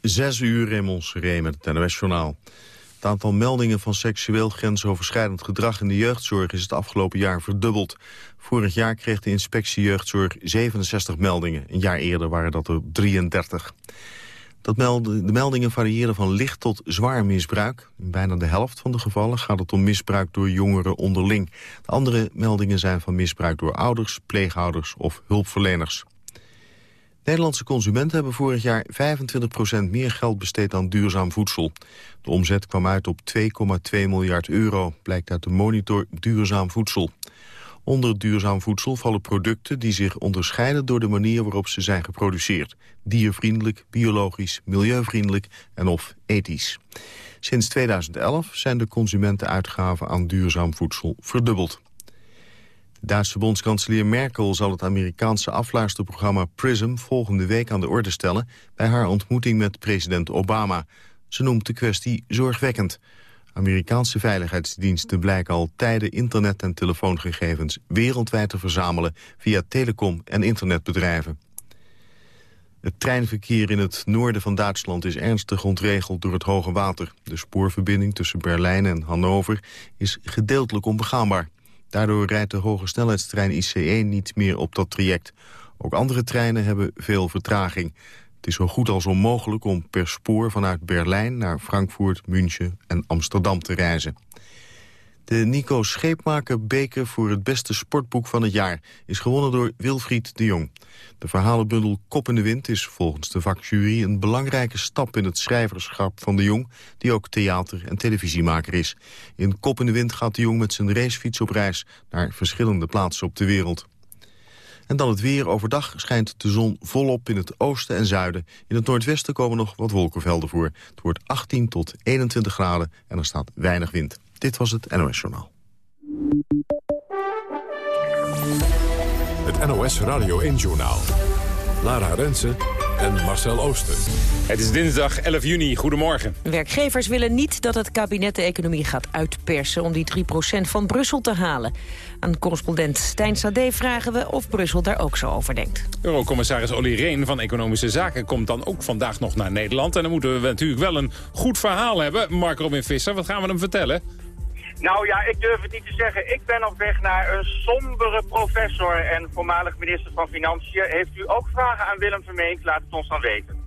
Zes uur in ons met het NOS-journaal. Het aantal meldingen van seksueel grensoverschrijdend gedrag in de jeugdzorg is het afgelopen jaar verdubbeld. Vorig jaar kreeg de inspectie jeugdzorg 67 meldingen. Een jaar eerder waren dat er 33. Dat de meldingen variëren van licht tot zwaar misbruik. In bijna de helft van de gevallen gaat het om misbruik door jongeren onderling. De andere meldingen zijn van misbruik door ouders, pleegouders of hulpverleners. Nederlandse consumenten hebben vorig jaar 25% meer geld besteed aan duurzaam voedsel. De omzet kwam uit op 2,2 miljard euro, blijkt uit de monitor Duurzaam Voedsel. Onder duurzaam voedsel vallen producten die zich onderscheiden door de manier waarop ze zijn geproduceerd. Diervriendelijk, biologisch, milieuvriendelijk en of ethisch. Sinds 2011 zijn de consumentenuitgaven aan duurzaam voedsel verdubbeld. Duitse bondskanselier Merkel zal het Amerikaanse afluisterprogramma PRISM volgende week aan de orde stellen bij haar ontmoeting met president Obama. Ze noemt de kwestie zorgwekkend. Amerikaanse veiligheidsdiensten blijken al tijden internet- en telefoongegevens wereldwijd te verzamelen via telecom- en internetbedrijven. Het treinverkeer in het noorden van Duitsland is ernstig ontregeld door het hoge water. De spoorverbinding tussen Berlijn en Hannover is gedeeltelijk onbegaanbaar. Daardoor rijdt de hoge snelheidstrein ICE niet meer op dat traject. Ook andere treinen hebben veel vertraging. Het is zo goed als onmogelijk om per spoor vanuit Berlijn naar Frankfurt, München en Amsterdam te reizen. De Nico Scheepmaker beker voor het beste sportboek van het jaar is gewonnen door Wilfried de Jong. De verhalenbundel Kop in de Wind is volgens de vakjury een belangrijke stap in het schrijverschap van de Jong, die ook theater- en televisiemaker is. In Kop in de Wind gaat de Jong met zijn racefiets op reis naar verschillende plaatsen op de wereld. En dan het weer. Overdag schijnt de zon volop in het oosten en zuiden. In het noordwesten komen nog wat wolkenvelden voor. Het wordt 18 tot 21 graden en er staat weinig wind. Dit was het NOS Journaal. Het NOS Radio 1 Journaal. Lara Rensen en Marcel Ooster. Het is dinsdag 11 juni. Goedemorgen. Werkgevers willen niet dat het kabinet de economie gaat uitpersen... om die 3% van Brussel te halen. Aan correspondent Stijn Sade vragen we of Brussel daar ook zo over denkt. Eurocommissaris Olly Reen van Economische Zaken komt dan ook vandaag nog naar Nederland. En dan moeten we natuurlijk wel een goed verhaal hebben. Mark Robin Visser, wat gaan we hem vertellen? Nou ja, ik durf het niet te zeggen. Ik ben op weg naar een sombere professor en voormalig minister van Financiën. Heeft u ook vragen aan Willem Vermeend? Laat het ons dan weten.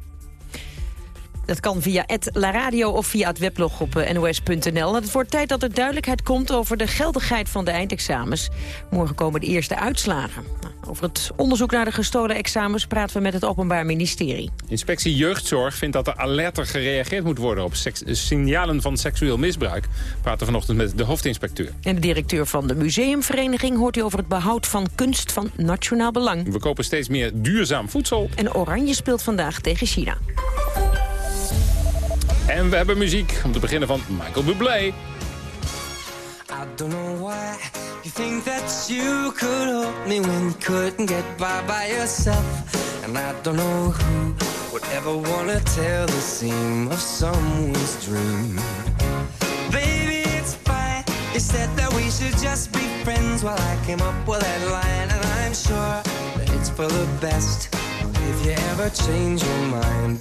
Dat kan via La Radio of via het weblog op eh, nos.nl. Het wordt tijd dat er duidelijkheid komt over de geldigheid van de eindexamens. Morgen komen de eerste uitslagen. Over het onderzoek naar de gestolen examens praten we met het Openbaar Ministerie. Inspectie Jeugdzorg vindt dat er alerter gereageerd moet worden op signalen van seksueel misbruik. We praten vanochtend met de hoofdinspecteur. En de directeur van de museumvereniging hoort u over het behoud van kunst van nationaal belang. We kopen steeds meer duurzaam voedsel. En Oranje speelt vandaag tegen China. En we hebben muziek om te beginnen van Michael Bublé. I don't know why you think that you could help me when you couldn't get by by yourself. And I don't know who would ever wanna tell the seam of someone's dream. Baby, it's fine. You said that we should just be friends while I came up with that line. And I'm sure that it's for the best. If you ever change your mind,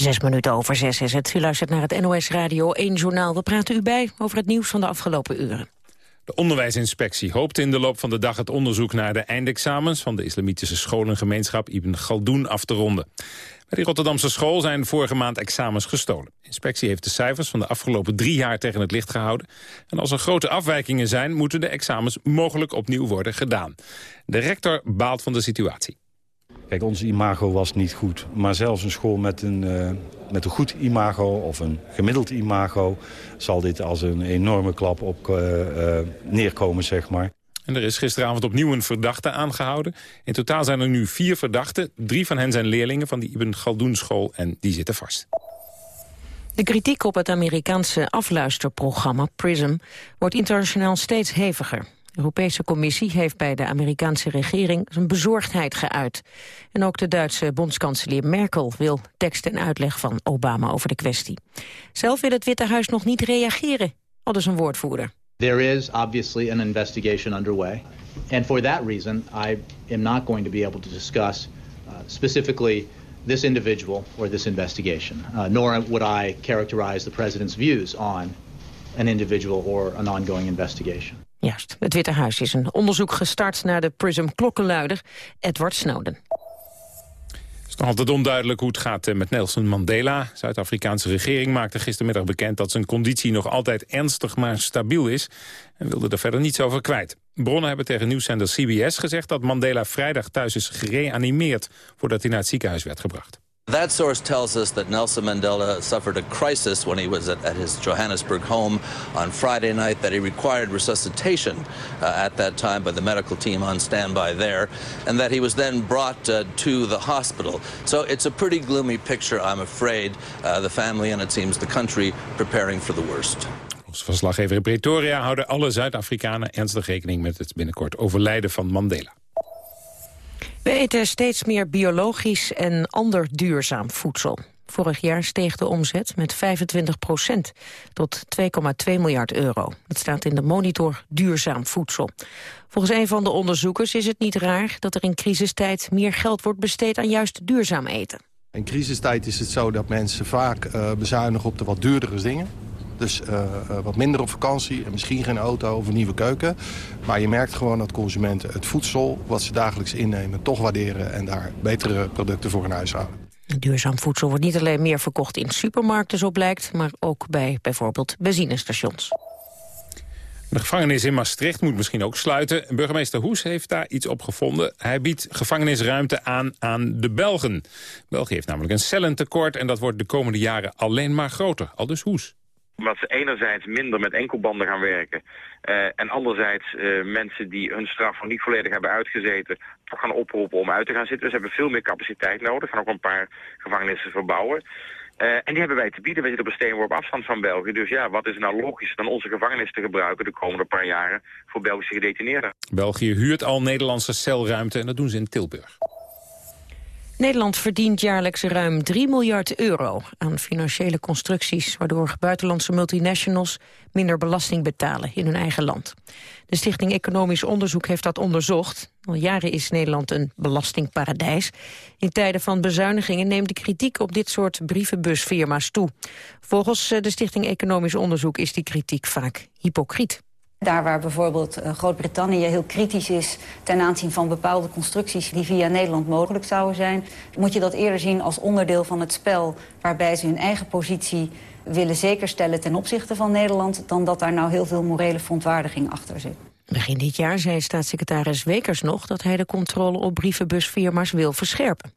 Zes minuten over zes is het. U luistert naar het NOS Radio 1 Journaal. We praten u bij over het nieuws van de afgelopen uren. De onderwijsinspectie hoopt in de loop van de dag het onderzoek naar de eindexamens van de islamitische scholengemeenschap Ibn Galdoen af te ronden. Bij die Rotterdamse school zijn vorige maand examens gestolen. De inspectie heeft de cijfers van de afgelopen drie jaar tegen het licht gehouden. En als er grote afwijkingen zijn, moeten de examens mogelijk opnieuw worden gedaan. De rector baalt van de situatie. Kijk, ons imago was niet goed. Maar zelfs een school met een, eh, met een goed imago of een gemiddeld imago... zal dit als een enorme klap op eh, eh, neerkomen, zeg maar. En er is gisteravond opnieuw een verdachte aangehouden. In totaal zijn er nu vier verdachten. Drie van hen zijn leerlingen van die Ibn Galdoen school en die zitten vast. De kritiek op het Amerikaanse afluisterprogramma PRISM wordt internationaal steeds heviger. De Europese Commissie heeft bij de Amerikaanse regering zijn bezorgdheid geuit. En ook de Duitse bondskanselier Merkel wil tekst en uitleg van Obama over de kwestie. Zelf wil het Witte Huis nog niet reageren, al dus een woordvoerder. There is obviously an investigation underway. And for that reason, I am not going to be able to discuss uh, specifically this individual or this investigation, uh, nor would I characterize the president's views on an individual or an ongoing investigation. Juist, het Witte Huis is een onderzoek gestart naar de PRISM-klokkenluider Edward Snowden. Het is nog altijd onduidelijk hoe het gaat eh, met Nelson Mandela. De Zuid-Afrikaanse regering maakte gistermiddag bekend dat zijn conditie nog altijd ernstig maar stabiel is. En wilde er verder niets over kwijt. Bronnen hebben tegen nieuwszender CBS gezegd dat Mandela vrijdag thuis is gereanimeerd voordat hij naar het ziekenhuis werd gebracht. That source tells us that Nelson Mandela suffered a crisis when he was at, at his Johannesburg home on Friday night, that he required resuscitation uh, at that time by the medical team on standby there, and that he was then brought uh, to the hospital. So it's a pretty gloomy picture, I'm afraid. Uh, the family and it seems the country preparing for the worst. Verslaggever in Pretoria houden alle Zuid-Afrikanen ernstig rekening met het binnenkort overlijden van Mandela. We eten steeds meer biologisch en ander duurzaam voedsel. Vorig jaar steeg de omzet met 25 procent tot 2,2 miljard euro. Dat staat in de monitor Duurzaam Voedsel. Volgens een van de onderzoekers is het niet raar dat er in crisistijd meer geld wordt besteed aan juist duurzaam eten. In crisistijd is het zo dat mensen vaak uh, bezuinigen op de wat duurdere dingen. Dus uh, uh, wat minder op vakantie en misschien geen auto of een nieuwe keuken. Maar je merkt gewoon dat consumenten het voedsel wat ze dagelijks innemen toch waarderen... en daar betere producten voor in huis houden. Duurzaam voedsel wordt niet alleen meer verkocht in supermarkten, zo blijkt... maar ook bij bijvoorbeeld benzinestations. De gevangenis in Maastricht moet misschien ook sluiten. Burgemeester Hoes heeft daar iets op gevonden. Hij biedt gevangenisruimte aan aan de Belgen. België heeft namelijk een cellentekort... en dat wordt de komende jaren alleen maar groter. Al dus Hoes omdat ze enerzijds minder met enkelbanden gaan werken... Uh, en anderzijds uh, mensen die hun straf nog niet volledig hebben uitgezeten... toch gaan oproepen om uit te gaan zitten. Dus ze hebben veel meer capaciteit nodig. gaan ook een paar gevangenissen verbouwen. Uh, en die hebben wij te bieden. Wij zitten op een steenworp afstand van België. Dus ja, wat is nou logisch dan onze gevangenis te gebruiken... de komende paar jaren voor Belgische gedetineerden? België huurt al Nederlandse celruimte en dat doen ze in Tilburg. Nederland verdient jaarlijks ruim 3 miljard euro aan financiële constructies... waardoor buitenlandse multinationals minder belasting betalen in hun eigen land. De Stichting Economisch Onderzoek heeft dat onderzocht. Al jaren is Nederland een belastingparadijs. In tijden van bezuinigingen neemt de kritiek op dit soort brievenbusfirma's toe. Volgens de Stichting Economisch Onderzoek is die kritiek vaak hypocriet. Daar waar bijvoorbeeld eh, Groot-Brittannië heel kritisch is... ten aanzien van bepaalde constructies die via Nederland mogelijk zouden zijn... moet je dat eerder zien als onderdeel van het spel... waarbij ze hun eigen positie willen zekerstellen ten opzichte van Nederland... dan dat daar nou heel veel morele verontwaardiging achter zit. Begin dit jaar zei staatssecretaris Wekers nog... dat hij de controle op brievenbusfirma's wil verscherpen.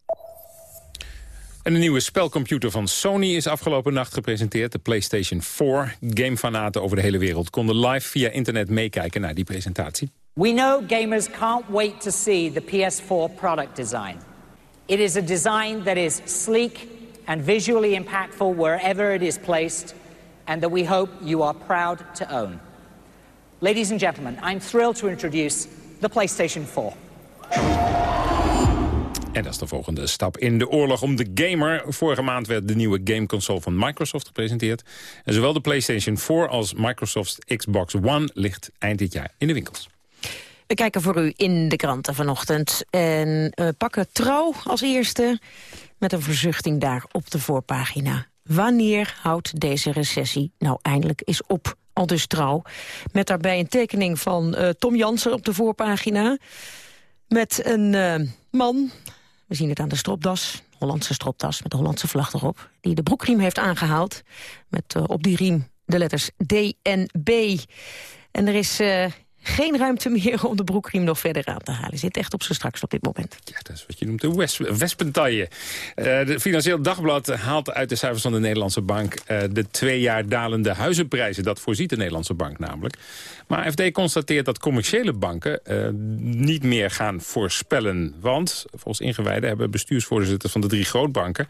En een nieuwe spelcomputer van Sony is afgelopen nacht gepresenteerd, de PlayStation 4. Gamefanaten over de hele wereld konden live via internet meekijken naar die presentatie. We know gamers can't wait to see the PS4 product design. It is a design that is sleek and visually impactful wherever it is placed, and that we hope you are proud to own. Ladies and gentlemen, I'm thrilled to introduce the PlayStation 4. En dat is de volgende stap in de oorlog om de gamer. Vorige maand werd de nieuwe gameconsole van Microsoft gepresenteerd. En zowel de PlayStation 4 als Microsoft's Xbox One ligt eind dit jaar in de winkels. We kijken voor u in de kranten vanochtend. En uh, pakken trouw als eerste met een verzuchting daar op de voorpagina. Wanneer houdt deze recessie nou eindelijk eens op? Al dus trouw. Met daarbij een tekening van uh, Tom Jansen op de voorpagina. Met een uh, man, we zien het aan de stropdas, Hollandse stropdas met de Hollandse vlag erop... die de broekriem heeft aangehaald met uh, op die riem de letters DNB. En er is uh, geen ruimte meer om de broekriem nog verder aan te halen. Zit echt op zijn straks op dit moment. Ja, dat is wat je noemt de wes wespentaille. Uh, de Financieel Dagblad haalt uit de cijfers van de Nederlandse Bank... Uh, de twee jaar dalende huizenprijzen. Dat voorziet de Nederlandse Bank namelijk. Maar FD constateert dat commerciële banken uh, niet meer gaan voorspellen. Want, volgens ingewijden hebben bestuursvoorzitters van de drie grootbanken...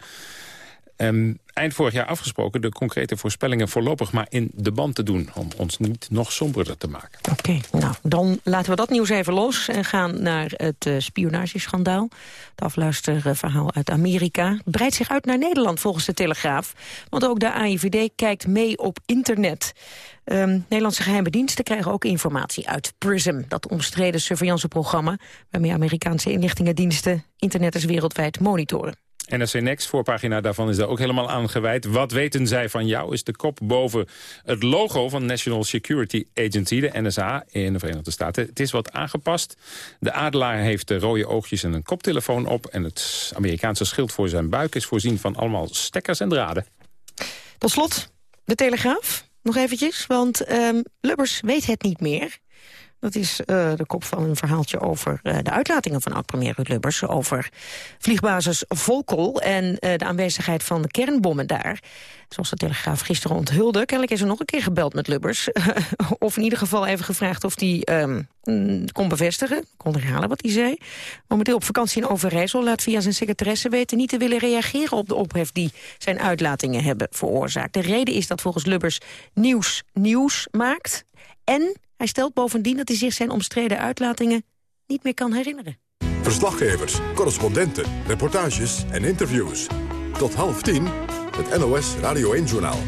Um, eind vorig jaar afgesproken de concrete voorspellingen voorlopig maar in de band te doen. Om ons niet nog somberder te maken. Oké, nou dan laten we dat nieuws even los en gaan naar het uh, spionageschandaal. Het afluisterverhaal uit Amerika breidt zich uit naar Nederland volgens de Telegraaf. Want ook de AIVD kijkt mee op internet. Um, Nederlandse geheime diensten krijgen ook informatie uit PRISM... dat omstreden surveillanceprogramma... waarmee Amerikaanse inlichtingendiensten internetters wereldwijd monitoren. NRC Next, voorpagina daarvan is daar ook helemaal aan gewijd. Wat weten zij van jou, is de kop boven het logo van National Security Agency, de NSA, in de Verenigde Staten. Het is wat aangepast. De adelaar heeft de rode oogjes en een koptelefoon op... en het Amerikaanse schild voor zijn buik is voorzien van allemaal stekkers en draden. Tot slot, de Telegraaf, nog eventjes, want um, Lubbers weet het niet meer... Dat is uh, de kop van een verhaaltje over uh, de uitlatingen van oud-premier Ruud Lubbers... over vliegbasis Volkel en uh, de aanwezigheid van de kernbommen daar. Zoals de Telegraaf gisteren onthulde. Kennelijk is er nog een keer gebeld met Lubbers. of in ieder geval even gevraagd of hij um, kon bevestigen. Kon herhalen wat hij zei. Momenteel op vakantie in Overijssel laat via zijn secretaresse weten... niet te willen reageren op de ophef die zijn uitlatingen hebben veroorzaakt. De reden is dat volgens Lubbers nieuws nieuws maakt... En hij stelt bovendien dat hij zich zijn omstreden uitlatingen niet meer kan herinneren. Verslaggevers, correspondenten, reportages en interviews. Tot half tien, het NOS Radio 1-journaal.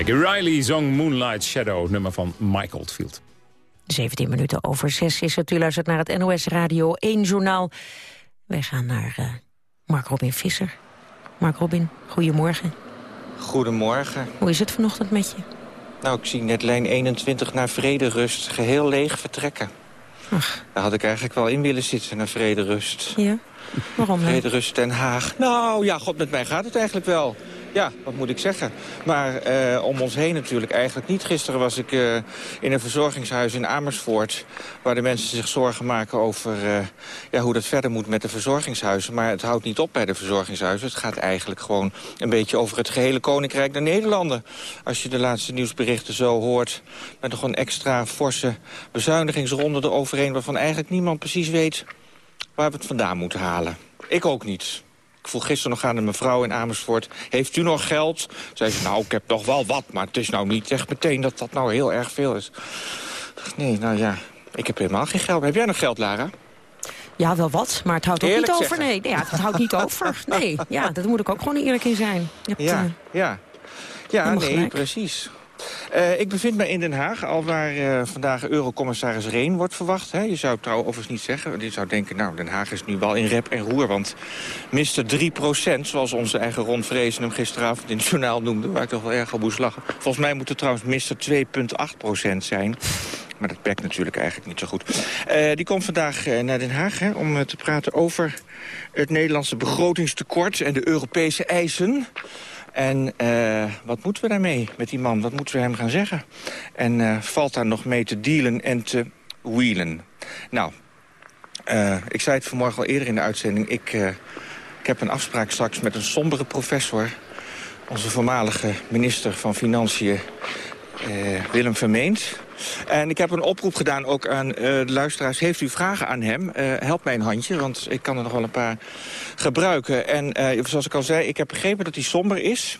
Maggie Riley zong Moonlight Shadow, nummer van Mike Oldfield. 17 minuten over 6 is het. U luistert naar het NOS Radio 1 journaal. Wij gaan naar uh, Mark Robin Visser. Mark Robin, goedemorgen. Goedemorgen. Hoe is het vanochtend met je? Nou, ik zie net lijn 21 naar Vrederust geheel leeg vertrekken. Ach. Daar had ik eigenlijk wel in willen zitten, naar Vrederust. Ja? Waarom dan? Vrederust Den Haag. Nou, ja, god, met mij gaat het eigenlijk wel. Ja, wat moet ik zeggen. Maar eh, om ons heen natuurlijk eigenlijk niet. Gisteren was ik uh, in een verzorgingshuis in Amersfoort... waar de mensen zich zorgen maken over uh, ja, hoe dat verder moet met de verzorgingshuizen. Maar het houdt niet op bij de verzorgingshuizen. Het gaat eigenlijk gewoon een beetje over het gehele Koninkrijk der Nederlanden. Als je de laatste nieuwsberichten zo hoort... met nog een extra forse bezuinigingsronde eroverheen... waarvan eigenlijk niemand precies weet waar we het vandaan moeten halen. Ik ook niet. Ik vroeg gisteren nog aan een mevrouw in Amersfoort... heeft u nog geld? Zei ze, nou, ik heb nog wel wat, maar het is nou niet echt meteen dat dat nou heel erg veel is. Nee, nou ja, ik heb helemaal geen geld. Heb jij nog geld, Lara? Ja, wel wat, maar het houdt ook niet over. Nee, ja, het houdt niet over. Nee, ja, dat moet ik ook gewoon eerlijk in zijn. Hebt, ja, uh, ja. Ja, nee, gelijk. precies. Uh, ik bevind me in Den Haag, al waar uh, vandaag Eurocommissaris Reen wordt verwacht. Hè. Je zou het trouwens overigens niet zeggen. Je zou denken, nou, Den Haag is nu wel in rep en roer. Want Mr. 3% zoals onze eigen Ron Vrezen hem gisteravond in het journaal noemde... waar ik toch wel erg op moest lachen. Volgens mij moet het trouwens Mr. 2,8% zijn. Maar dat pakt natuurlijk eigenlijk niet zo goed. Uh, die komt vandaag naar Den Haag hè, om te praten over het Nederlandse begrotingstekort... en de Europese eisen... En uh, wat moeten we daarmee met die man? Wat moeten we hem gaan zeggen? En uh, valt daar nog mee te dealen en te wheelen? Nou, uh, ik zei het vanmorgen al eerder in de uitzending. Ik, ik heb een afspraak straks met een sombere professor... onze voormalige minister van Financiën, Willem Vermeend... En ik heb een oproep gedaan ook aan uh, de luisteraars. Heeft u vragen aan hem? Uh, help mij een handje, want ik kan er nog wel een paar gebruiken. En uh, zoals ik al zei, ik heb begrepen dat hij somber is.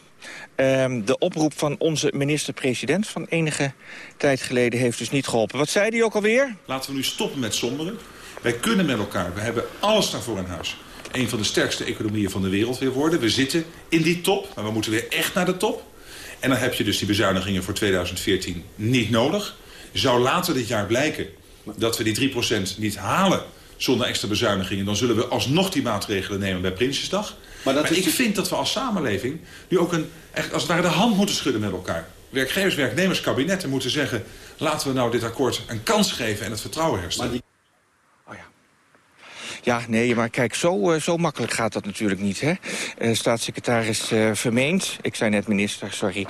Um, de oproep van onze minister-president van enige tijd geleden heeft dus niet geholpen. Wat zei hij ook alweer? Laten we nu stoppen met somberen. Wij kunnen met elkaar, we hebben alles daarvoor in huis. Een van de sterkste economieën van de wereld weer worden. We zitten in die top, maar we moeten weer echt naar de top. En dan heb je dus die bezuinigingen voor 2014 niet nodig. Zou later dit jaar blijken dat we die 3% niet halen zonder extra bezuinigingen... dan zullen we alsnog die maatregelen nemen bij Prinsjesdag. Maar, dat maar ik vind dat we als samenleving nu ook een, echt als het ware de hand moeten schudden met elkaar. Werkgevers, werknemers, kabinetten moeten zeggen... laten we nou dit akkoord een kans geven en het vertrouwen herstellen. Ja, nee, maar kijk, zo, uh, zo makkelijk gaat dat natuurlijk niet. Hè? Uh, staatssecretaris uh, Vermeend, ik zei net minister, sorry,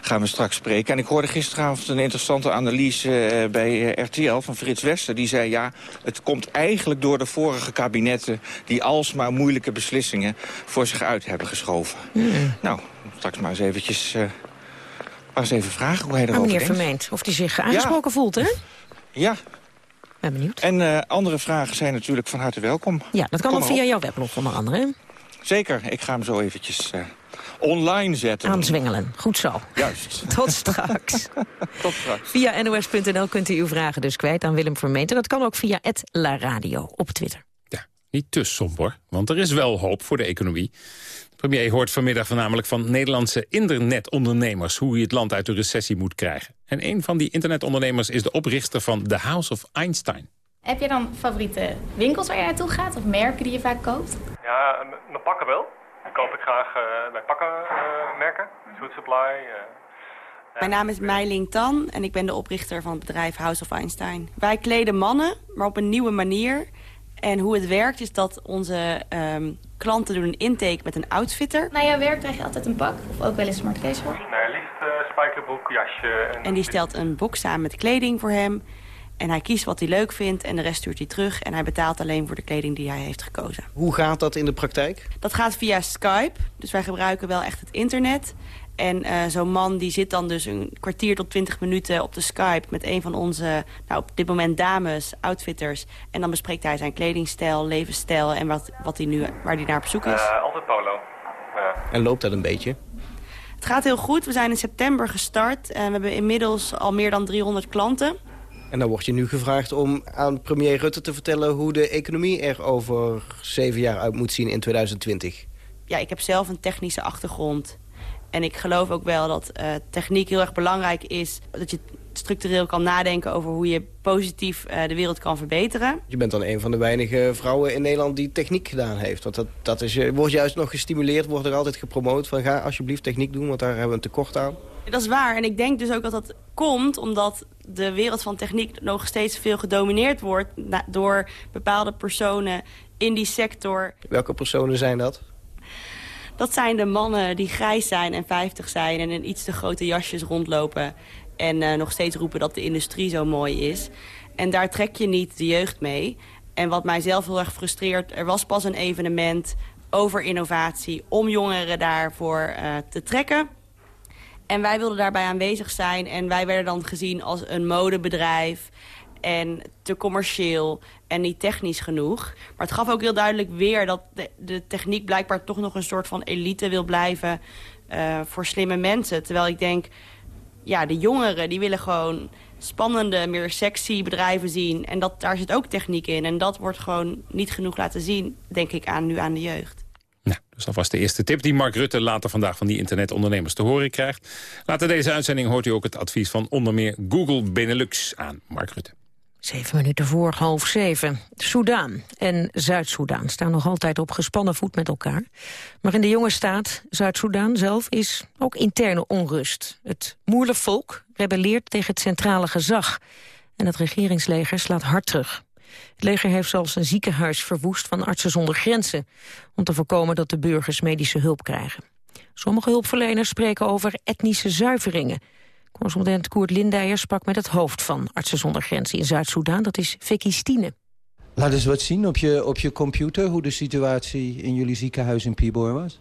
gaan we straks spreken. En ik hoorde gisteravond een interessante analyse bij RTL van Frits Wester. Die zei, ja, het komt eigenlijk door de vorige kabinetten... die alsmaar moeilijke beslissingen voor zich uit hebben geschoven. Mm. Nou, straks maar eens eventjes... maar eens even vragen hoe hij erover meneer denkt. Vermeend, of hij zich aangesproken ja. voelt, hè? Ja, ben benieuwd. En uh, andere vragen zijn natuurlijk van harte welkom. Ja, dat kan Kom ook via op. jouw weblog onder andere. Zeker, ik ga hem zo eventjes uh, online zetten. Aanzwengelen, goed zo. Juist. Tot straks. Tot straks. Via nos.nl kunt u uw vragen dus kwijt aan Willem Vermeenten. Dat kan ook via het La Radio op Twitter. Ja, niet te somber, want er is wel hoop voor de economie. De premier hoort vanmiddag voornamelijk van Nederlandse internetondernemers... hoe je het land uit de recessie moet krijgen. En een van die internetondernemers is de oprichter van The House of Einstein. Heb je dan favoriete winkels waar je naartoe gaat of merken die je vaak koopt? Ja, mijn pakken wel. Die koop ik graag uh, bij pakken uh, merken. Food Supply. Uh, Mijn naam is Meiling Tan en ik ben de oprichter van het bedrijf House of Einstein. Wij kleden mannen, maar op een nieuwe manier. En hoe het werkt is dat onze um, klanten doen een intake met een outfitter. Na jouw werk krijg je altijd een pak of ook wel eens smart casual? Nee, liefst uh, spijkerbroek, jasje. En... en die stelt een box aan met kleding voor hem. En hij kiest wat hij leuk vindt en de rest stuurt hij terug. En hij betaalt alleen voor de kleding die hij heeft gekozen. Hoe gaat dat in de praktijk? Dat gaat via Skype. Dus wij gebruiken wel echt het internet. En uh, zo'n man die zit dan dus een kwartier tot twintig minuten op de Skype... met een van onze, nou, op dit moment dames, outfitters. En dan bespreekt hij zijn kledingstijl, levensstijl... en wat, wat hij nu, waar hij naar op zoek is. Uh, altijd polo. Ja. En loopt dat een beetje? Het gaat heel goed. We zijn in september gestart. En we hebben inmiddels al meer dan 300 klanten. En dan word je nu gevraagd om aan premier Rutte te vertellen... hoe de economie er over zeven jaar uit moet zien in 2020. Ja, ik heb zelf een technische achtergrond. En ik geloof ook wel dat uh, techniek heel erg belangrijk is. Dat je structureel kan nadenken over hoe je positief uh, de wereld kan verbeteren. Je bent dan een van de weinige vrouwen in Nederland die techniek gedaan heeft. Want dat, dat is, wordt juist nog gestimuleerd, wordt er altijd gepromoot van ga alsjeblieft techniek doen, want daar hebben we een tekort aan. Dat is waar. En ik denk dus ook dat dat komt omdat de wereld van techniek nog steeds veel gedomineerd wordt door bepaalde personen in die sector. Welke personen zijn dat? Dat zijn de mannen die grijs zijn en 50 zijn en in iets te grote jasjes rondlopen. En uh, nog steeds roepen dat de industrie zo mooi is. En daar trek je niet de jeugd mee. En wat mij zelf heel erg frustreert, er was pas een evenement over innovatie... om jongeren daarvoor uh, te trekken. En wij wilden daarbij aanwezig zijn. En wij werden dan gezien als een modebedrijf en te commercieel en niet technisch genoeg. Maar het gaf ook heel duidelijk weer dat de, techniek blijkbaar toch nog een soort van elite wil blijven uh, voor slimme mensen. Terwijl ik denk, ja, de jongeren die willen gewoon spannende, meer sexy bedrijven zien. En dat, daar zit ook techniek in. En dat wordt gewoon niet genoeg laten zien, denk ik, aan, nu aan de jeugd. Nou, dus dat was de eerste tip die Mark Rutte later vandaag van die internetondernemers te horen krijgt. Later deze uitzending hoort u ook het advies van onder meer Google Benelux aan Mark Rutte. Zeven minuten voor half zeven. Soudaan en Zuid-Soedan staan nog altijd op gespannen voet met elkaar. Maar in de jonge staat, Zuid-Soedan zelf, is ook interne onrust. Het moerle volk rebelleert tegen het centrale gezag. En het regeringsleger slaat hard terug. Het leger heeft zelfs een ziekenhuis verwoest van Artsen zonder Grenzen... om te voorkomen dat de burgers medische hulp krijgen. Sommige hulpverleners spreken over etnische zuiveringen... Correspondent Koert Lindijer sprak met het hoofd van Artsen zonder Grenzen in Zuid-Soedan. Dat is Vicky Stine. Laat eens wat zien op je, op je computer hoe de situatie in jullie ziekenhuis in Pibor was.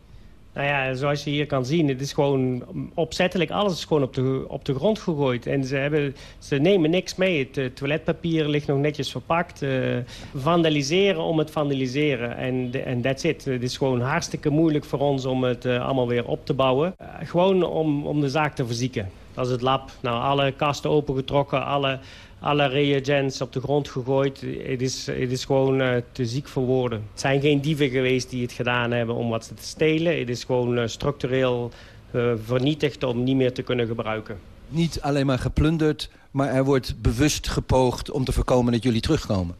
Nou ja, zoals je hier kan zien, het is gewoon opzettelijk, alles is gewoon op de, op de grond gegooid. En ze, hebben, ze nemen niks mee. Het uh, toiletpapier ligt nog netjes verpakt. Uh, vandaliseren om het vandaliseren. En en that's it. Het is gewoon hartstikke moeilijk voor ons om het uh, allemaal weer op te bouwen. gewoon om, om de zaak te verzieken. Is het lab. Nou, alle kasten opengetrokken, alle, alle reagents op de grond gegooid. Het is, het is gewoon uh, te ziek voor woorden. Het zijn geen dieven geweest die het gedaan hebben om wat te stelen. Het is gewoon uh, structureel uh, vernietigd om niet meer te kunnen gebruiken. Niet alleen maar geplunderd, maar er wordt bewust gepoogd om te voorkomen dat jullie terugkomen.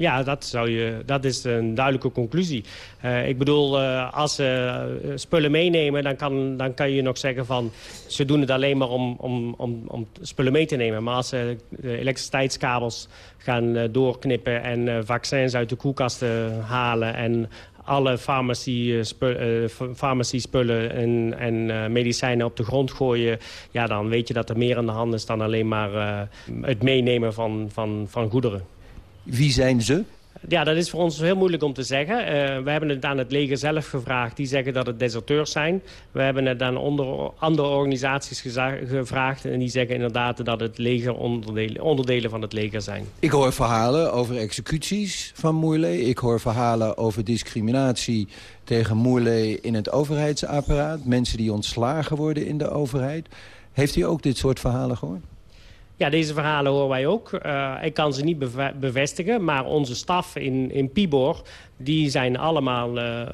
Ja, dat, zou je, dat is een duidelijke conclusie. Uh, ik bedoel, uh, als ze uh, spullen meenemen, dan kan, dan kan je nog zeggen van... ze doen het alleen maar om, om, om, om spullen mee te nemen. Maar als ze elektriciteitskabels gaan doorknippen... en vaccins uit de koelkasten halen... en alle farmacie-spullen en, en medicijnen op de grond gooien... ja, dan weet je dat er meer aan de hand is dan alleen maar het meenemen van, van, van goederen. Wie zijn ze? Ja, dat is voor ons heel moeilijk om te zeggen. Uh, we hebben het aan het leger zelf gevraagd. Die zeggen dat het deserteurs zijn. We hebben het aan onder, andere organisaties gevraagd. En die zeggen inderdaad dat het leger onderdelen, onderdelen van het leger zijn. Ik hoor verhalen over executies van Moerlee. Ik hoor verhalen over discriminatie tegen Moerlee in het overheidsapparaat. Mensen die ontslagen worden in de overheid. Heeft u ook dit soort verhalen gehoord? Ja, deze verhalen horen wij ook. Uh, ik kan ze niet bevestigen, maar onze staf in, in Pibor... die, zijn allemaal, uh,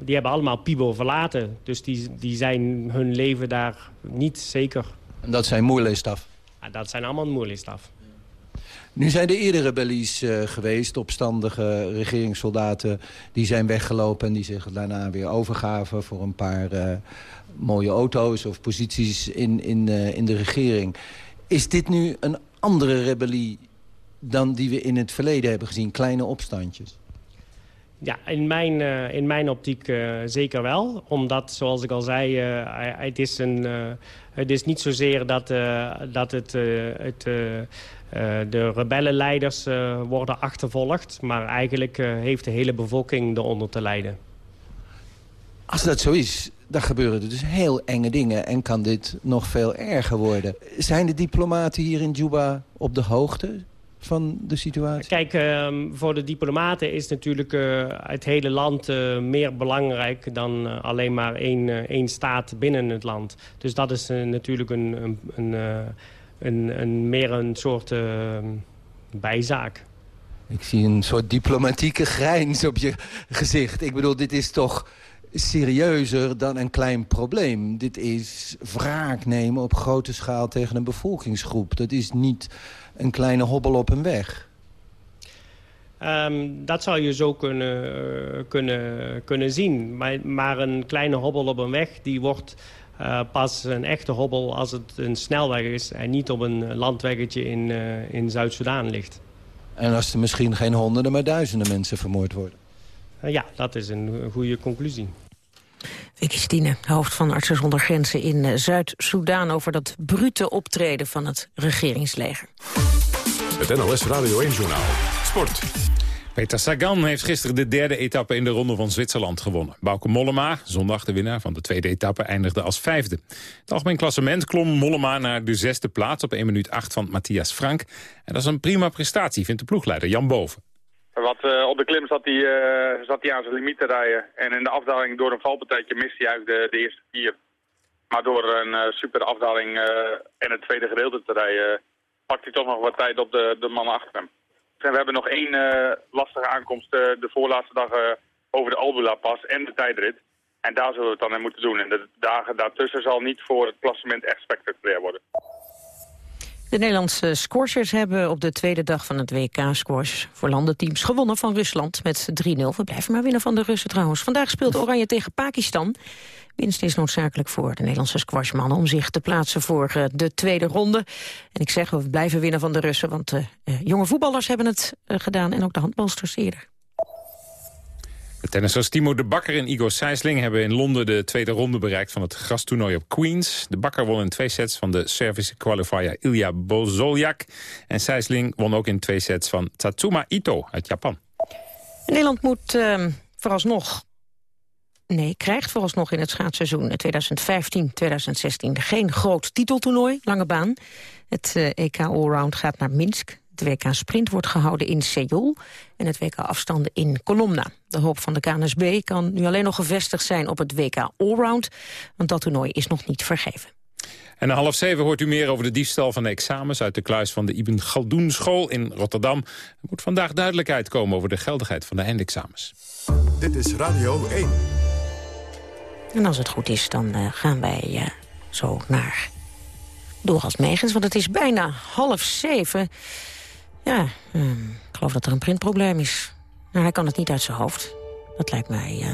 die hebben allemaal Pibor verlaten. Dus die, die zijn hun leven daar niet zeker. En dat zijn Moerlee-staf? Ja, dat zijn allemaal Moerlee-staf. Nu zijn er eerder rebellies uh, geweest, opstandige regeringssoldaten... die zijn weggelopen en die zich daarna weer overgaven... voor een paar uh, mooie auto's of posities in, in, uh, in de regering. Is dit nu een andere rebellie dan die we in het verleden hebben gezien? Kleine opstandjes? Ja, in mijn, uh, in mijn optiek uh, zeker wel. Omdat, zoals ik al zei, uh, het, is een, het is niet zozeer dat, dat het, het, de rebellenleiders worden achtervolgd. Maar eigenlijk heeft de hele bevolking eronder te lijden. Als dat zo is, dan gebeuren er dus heel enge dingen en kan dit nog veel erger worden. Zijn de diplomaten hier in Juba op de hoogte van de situatie? Kijk, uh, voor de diplomaten is natuurlijk uh, het hele land uh, meer belangrijk... dan uh, alleen maar één, één staat binnen het land. Dus dat is natuurlijk een, een, een, een, een, meer een soort bijzaak. Ik zie een soort diplomatieke grijns op je gezicht. Ik bedoel, dit is toch serieuzer dan een klein probleem. Dit is wraak nemen op grote schaal tegen een bevolkingsgroep. Dat is niet een kleine hobbel op een weg. Um, dat zou je zo kunnen, uh, kunnen, kunnen zien. Maar, maar, een kleine hobbel op een weg... die wordt uh, pas een echte hobbel als het een snelweg is... en niet op een landweggetje in, uh, in Zuid-Soedan ligt. En als er misschien geen honderden, maar duizenden mensen vermoord worden? ja, dat is een goede conclusie. Vicky Stine, hoofd van Artsen zonder Grenzen in Zuid-Soedan... over dat brute optreden van het regeringsleger. Het NOS Radio 1-journaal. Sport. Peter Sagan heeft gisteren de derde etappe in de Ronde van Zwitserland gewonnen. Bauke Mollema, zondag de winnaar van de tweede etappe, eindigde als vijfde. Het algemeen klassement klom Mollema naar de zesde plaats op 1 minuut 8 van Matthias Frank. En dat is een prima prestatie, vindt de ploegleider Jan Boven. Wat, uh, op de klim zat hij, uh, zat hij aan zijn limiet te rijden. En in de afdaling door een valpartijtje miste hij eigenlijk de, de eerste vier. Maar door een uh, super afdaling en het tweede gedeelte te rijden... pakt hij toch nog wat tijd op de, de mannen achter hem. En we hebben nog één lastige aankomst de voorlaatste dag over de Albula-pas en de tijdrit. En daar zullen we het dan in moeten doen. En de dagen daartussen zal niet voor het klassement echt spectaculair worden. De Nederlandse squashers hebben op de tweede dag van het WK-squash voor landenteams gewonnen van Rusland met 3-0. We blijven maar winnen van de Russen trouwens. Vandaag speelt Oranje tegen Pakistan. Winst is noodzakelijk voor de Nederlandse squashmannen om zich te plaatsen voor uh, de tweede ronde. En ik zeg, we blijven winnen van de Russen, want uh, uh, jonge voetballers hebben het gedaan en ook de handbalsters eerder. De tennissers Timo de Bakker en Igor Sijsling hebben in Londen de tweede ronde bereikt van het grastoernooi op Queens. De Bakker won in twee sets van de Servische qualifier Ilya Bozoljak. En Sijsling won ook in twee sets van Tatsuma Ito uit Japan. Nederland moet uh, vooralsnog Nee, krijgt vooralsnog in het schaatsseizoen 2015-2016 geen groot titeltoernooi, lange baan. Het EK Allround gaat naar Minsk. Het WK Sprint wordt gehouden in Seoul en het WK Afstanden in Colomna. De hoop van de KNSB kan nu alleen nog gevestigd zijn op het WK Allround, want dat toernooi is nog niet vergeven. En na half zeven hoort u meer over de diefstal van de examens... uit de kluis van de Ibn Galdoen School in Rotterdam. Er moet vandaag duidelijkheid komen over de geldigheid van de eindexamens. Dit is Radio 1. En als het goed is, dan uh, gaan wij uh, zo naar Doras Megens. Want het is bijna half zeven. Ja, uh, ik geloof dat er een printprobleem is. Nou, hij kan het niet uit zijn hoofd. Dat lijkt mij... Uh,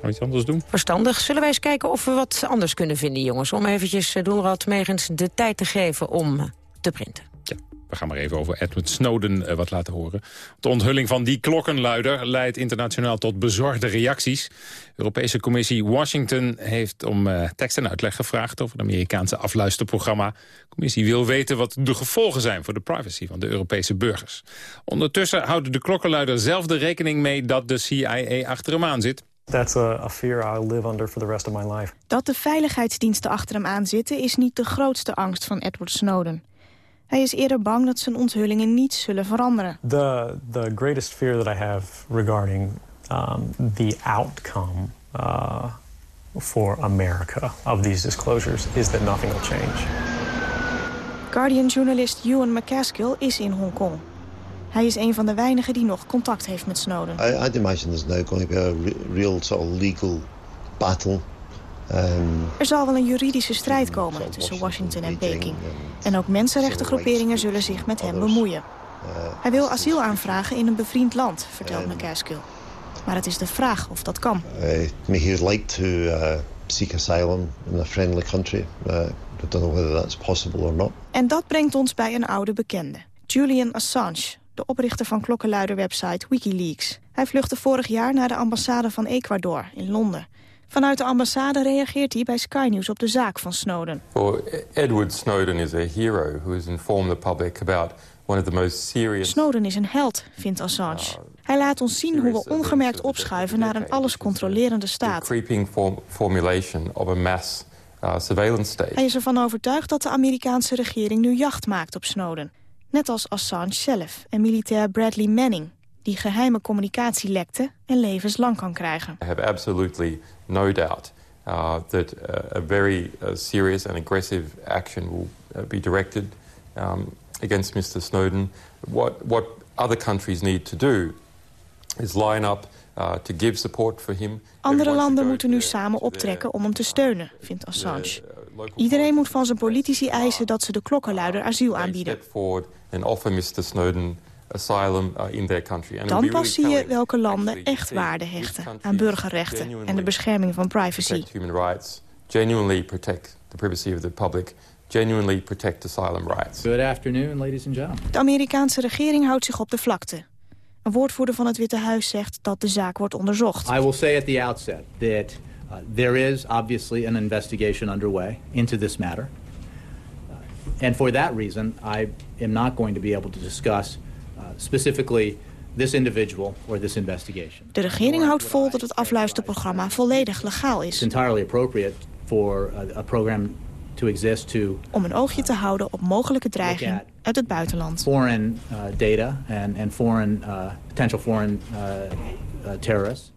Gaan iets anders doen? Verstandig. Zullen wij eens kijken of we wat anders kunnen vinden, jongens? Om eventjes uh, Doelrad Megens de tijd te geven om te printen. We gaan maar even over Edward Snowden uh, wat laten horen. De onthulling van die klokkenluider leidt internationaal tot bezorgde reacties. De Europese Commissie Washington heeft om uh, tekst en uitleg gevraagd... over het Amerikaanse afluisterprogramma. De commissie wil weten wat de gevolgen zijn voor de privacy van de Europese burgers. Ondertussen houdt de klokkenluider zelf de rekening mee dat de CIA achter hem aan zit. That's a, a fear I'll live under for the rest of my life. Dat de veiligheidsdiensten achter hem aan zitten is niet de grootste angst van Edward Snowden. Hij is eerder bang dat zijn onthullingen niet zullen veranderen. The, the greatest fear that I have regarding um, the outcome uh, for America of these disclosures is that nothing will change. Guardian-journalist Ewan McCaskill is in Hongkong. Hij is een van de weinigen die nog contact heeft met Snowden. I, I'd imagine there's now going to be a re real sort of legal battle er zal wel een juridische strijd komen tussen Washington en Peking. En ook mensenrechtengroeperingen zullen zich met hem bemoeien. Hij wil asiel aanvragen in een bevriend land, vertelt McCaskill. Maar het is de vraag of dat kan. Uh, he'd like to uh, seek asylum in a friendly country. Uh, I don't know whether that's possible or not. En dat brengt ons bij een oude bekende. Julian Assange, de oprichter van klokkenluiderwebsite Wikileaks. Hij vluchtte vorig jaar naar de ambassade van Ecuador in Londen. Vanuit de ambassade reageert hij bij Sky News op de zaak van Snowden. Well, Edward Snowden is a hero who has informed the public about one of the most serious... Snowden is een held, vindt Assange. Hij laat ons zien hoe we ongemerkt opschuiven naar een alles controlerende staat. Creeping form formulation of a mass uh, surveillance state. Hij is ervan overtuigd dat de Amerikaanse regering nu jacht maakt op Snowden. Net als Assange zelf en militair Bradley Manning die geheime communicatie lekte en levenslang kan krijgen. I have absolutely no doubt uh, that uh, a very uh, serious and aggressive action will uh, be directed um, against Mr. Snowden. What, what other countries need to do is line up uh, to give support for him. Andere landen moeten nu samen optrekken om hem te steunen, vindt Assange. Iedereen moet van zijn politici eisen dat ze de klokkenluider asiel aanbieden. And offer Mr. Snowden asylum uh, in their country. And Dan pas zie je welke landen echt waarde hechten aan burgerrechten en de bescherming van privacy. Human rights, genuinely protect the privacy of the public, genuinely protect asylum rights. Good afternoon, ladies and gentlemen. De Amerikaanse regering houdt zich op de vlakte. Een woordvoerder van het Witte Huis zegt dat de zaak wordt onderzocht. I will say at the outset that uh, there is obviously an investigation underway into this matter. Uh, and for that reason, I am not going to be able to discuss specifically this individual or this investigation. De regering houdt vol dat het afluisterprogramma volledig legaal is. It's entirely appropriate for a, program to exist to om een oogje te houden op mogelijke dreiging uit het buitenland. Foreign uh, data and, and foreign, uh, potential foreign uh, terrorists.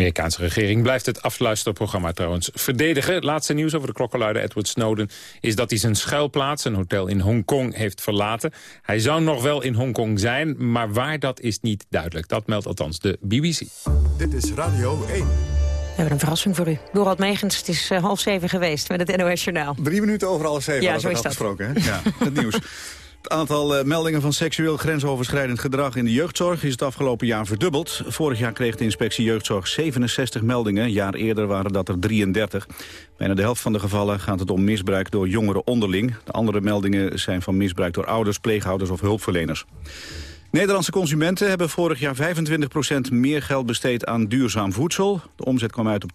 De Amerikaanse regering blijft het afluisterprogramma trouwens verdedigen. Laatste nieuws over de klokkenluider Edward Snowden... is dat hij zijn schuilplaats, een hotel in Hongkong, heeft verlaten. Hij zou nog wel in Hongkong zijn, maar waar dat is niet duidelijk. Dat meldt althans de BBC. Dit is Radio 1. We hebben een verrassing voor u. Dorald Megens, het is uh, half zeven geweest met het NOS Journaal. Drie minuten over half zeven, ja, zo is dat. afgesproken. Hè? Ja, het nieuws. Het aantal uh, meldingen van seksueel grensoverschrijdend gedrag in de jeugdzorg is het afgelopen jaar verdubbeld. Vorig jaar kreeg de inspectie jeugdzorg 67 meldingen. Een jaar eerder waren dat er 33. Bijna de helft van de gevallen gaat het om misbruik door jongeren onderling. De andere meldingen zijn van misbruik door ouders, pleegouders of hulpverleners. Nederlandse consumenten hebben vorig jaar 25% meer geld besteed aan duurzaam voedsel. De omzet kwam uit op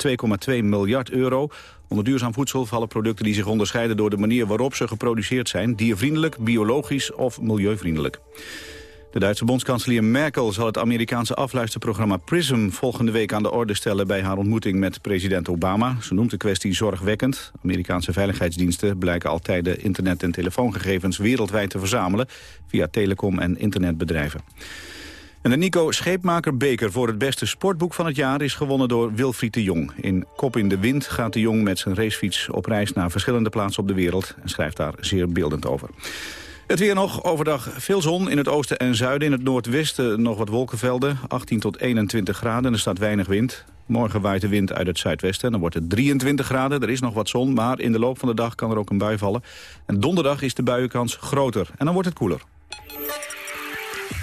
2,2 miljard euro. Onder duurzaam voedsel vallen producten die zich onderscheiden door de manier waarop ze geproduceerd zijn. Diervriendelijk, biologisch of milieuvriendelijk. De Duitse bondskanselier Merkel zal het Amerikaanse afluisterprogramma PRISM volgende week aan de orde stellen bij haar ontmoeting met president Obama. Ze noemt de kwestie zorgwekkend. Amerikaanse veiligheidsdiensten blijken altijd de internet- en telefoongegevens wereldwijd te verzamelen via telecom- en internetbedrijven. En de Nico Scheepmaker Beker voor het beste sportboek van het jaar is gewonnen door Wilfried de Jong. In Kop in de Wind gaat de Jong met zijn racefiets op reis naar verschillende plaatsen op de wereld en schrijft daar zeer beeldend over. Het weer nog, overdag veel zon in het oosten en zuiden. In het noordwesten nog wat wolkenvelden, 18 tot 21 graden. Er staat weinig wind. Morgen waait de wind uit het zuidwesten en dan wordt het 23 graden. Er is nog wat zon, maar in de loop van de dag kan er ook een bui vallen. En donderdag is de buienkans groter en dan wordt het koeler.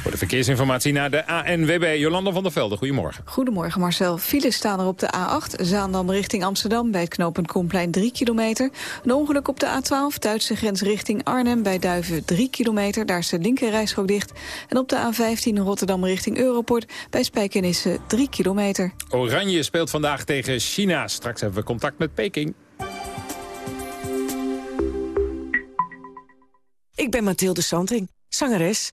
Voor de verkeersinformatie naar de ANWB, Jolanda van der Velde. Goedemorgen. Goedemorgen Marcel. Files staan er op de A8, Zaandam richting Amsterdam... bij het knooppunt Komplein 3 kilometer. Een ongeluk op de A12, Duitse grens richting Arnhem... bij Duiven 3 kilometer, daar is de linkerrijstrook dicht. En op de A15 Rotterdam richting Europort... bij Spijkenisse 3 kilometer. Oranje speelt vandaag tegen China. Straks hebben we contact met Peking. Ik ben Mathilde Santing, zangeres.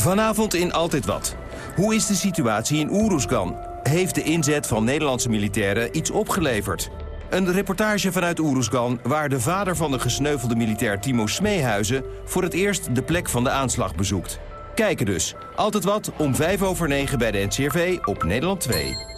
Vanavond in Altijd Wat. Hoe is de situatie in Oeroesgan? Heeft de inzet van Nederlandse militairen iets opgeleverd? Een reportage vanuit Oeroesgan waar de vader van de gesneuvelde militair Timo Smeehuizen... voor het eerst de plek van de aanslag bezoekt. Kijken dus. Altijd Wat om 5 over 9 bij de NCRV op Nederland 2.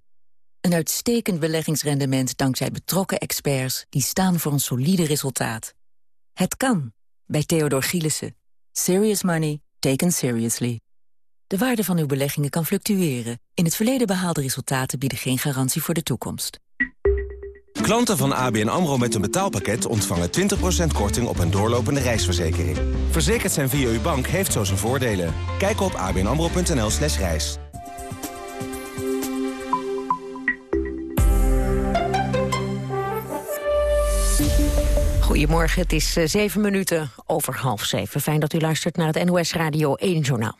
Een uitstekend beleggingsrendement dankzij betrokken experts... die staan voor een solide resultaat. Het kan, bij Theodor Gielissen. Serious money taken seriously. De waarde van uw beleggingen kan fluctueren. In het verleden behaalde resultaten bieden geen garantie voor de toekomst. Klanten van ABN AMRO met een betaalpakket ontvangen 20% korting op een doorlopende reisverzekering. Verzekerd zijn via uw bank heeft zo zijn voordelen. Kijk op abnamro.nl slash reis. Goedemorgen, het is eh, zeven minuten over half zeven. Fijn dat u luistert naar het NOS Radio 1 Journaal.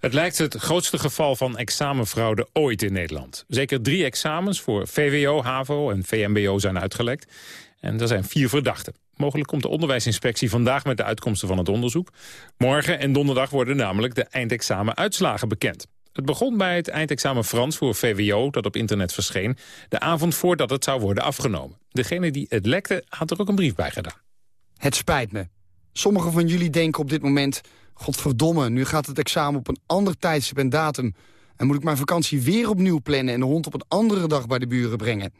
Het lijkt het grootste geval van examenfraude ooit in Nederland. Zeker drie examens voor VWO, HAVO en VMBO zijn uitgelekt. En er zijn vier verdachten. Mogelijk komt de onderwijsinspectie vandaag met de uitkomsten van het onderzoek. Morgen en donderdag worden namelijk de eindexamenuitslagen bekend. Het begon bij het eindexamen Frans voor VWO dat op internet verscheen... de avond voordat het zou worden afgenomen. Degene die het lekte had er ook een brief bij gedaan. Het spijt me. Sommigen van jullie denken op dit moment... godverdomme, nu gaat het examen op een ander tijdstip en datum... en moet ik mijn vakantie weer opnieuw plannen... en de hond op een andere dag bij de buren brengen.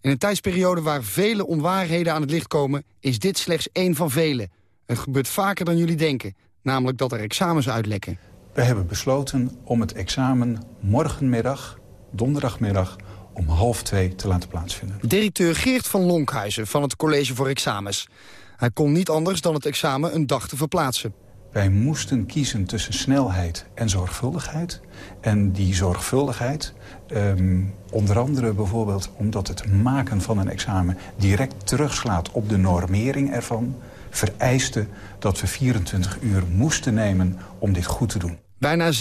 In een tijdsperiode waar vele onwaarheden aan het licht komen... is dit slechts één van vele. Het gebeurt vaker dan jullie denken. Namelijk dat er examens uitlekken. We hebben besloten om het examen morgenmiddag, donderdagmiddag... om half twee te laten plaatsvinden. Directeur Geert van Lonkhuizen van het College voor Examens. Hij kon niet anders dan het examen een dag te verplaatsen. Wij moesten kiezen tussen snelheid en zorgvuldigheid. En die zorgvuldigheid, um, onder andere bijvoorbeeld omdat het maken van een examen... direct terugslaat op de normering ervan vereiste dat we 24 uur moesten nemen om dit goed te doen. Bijna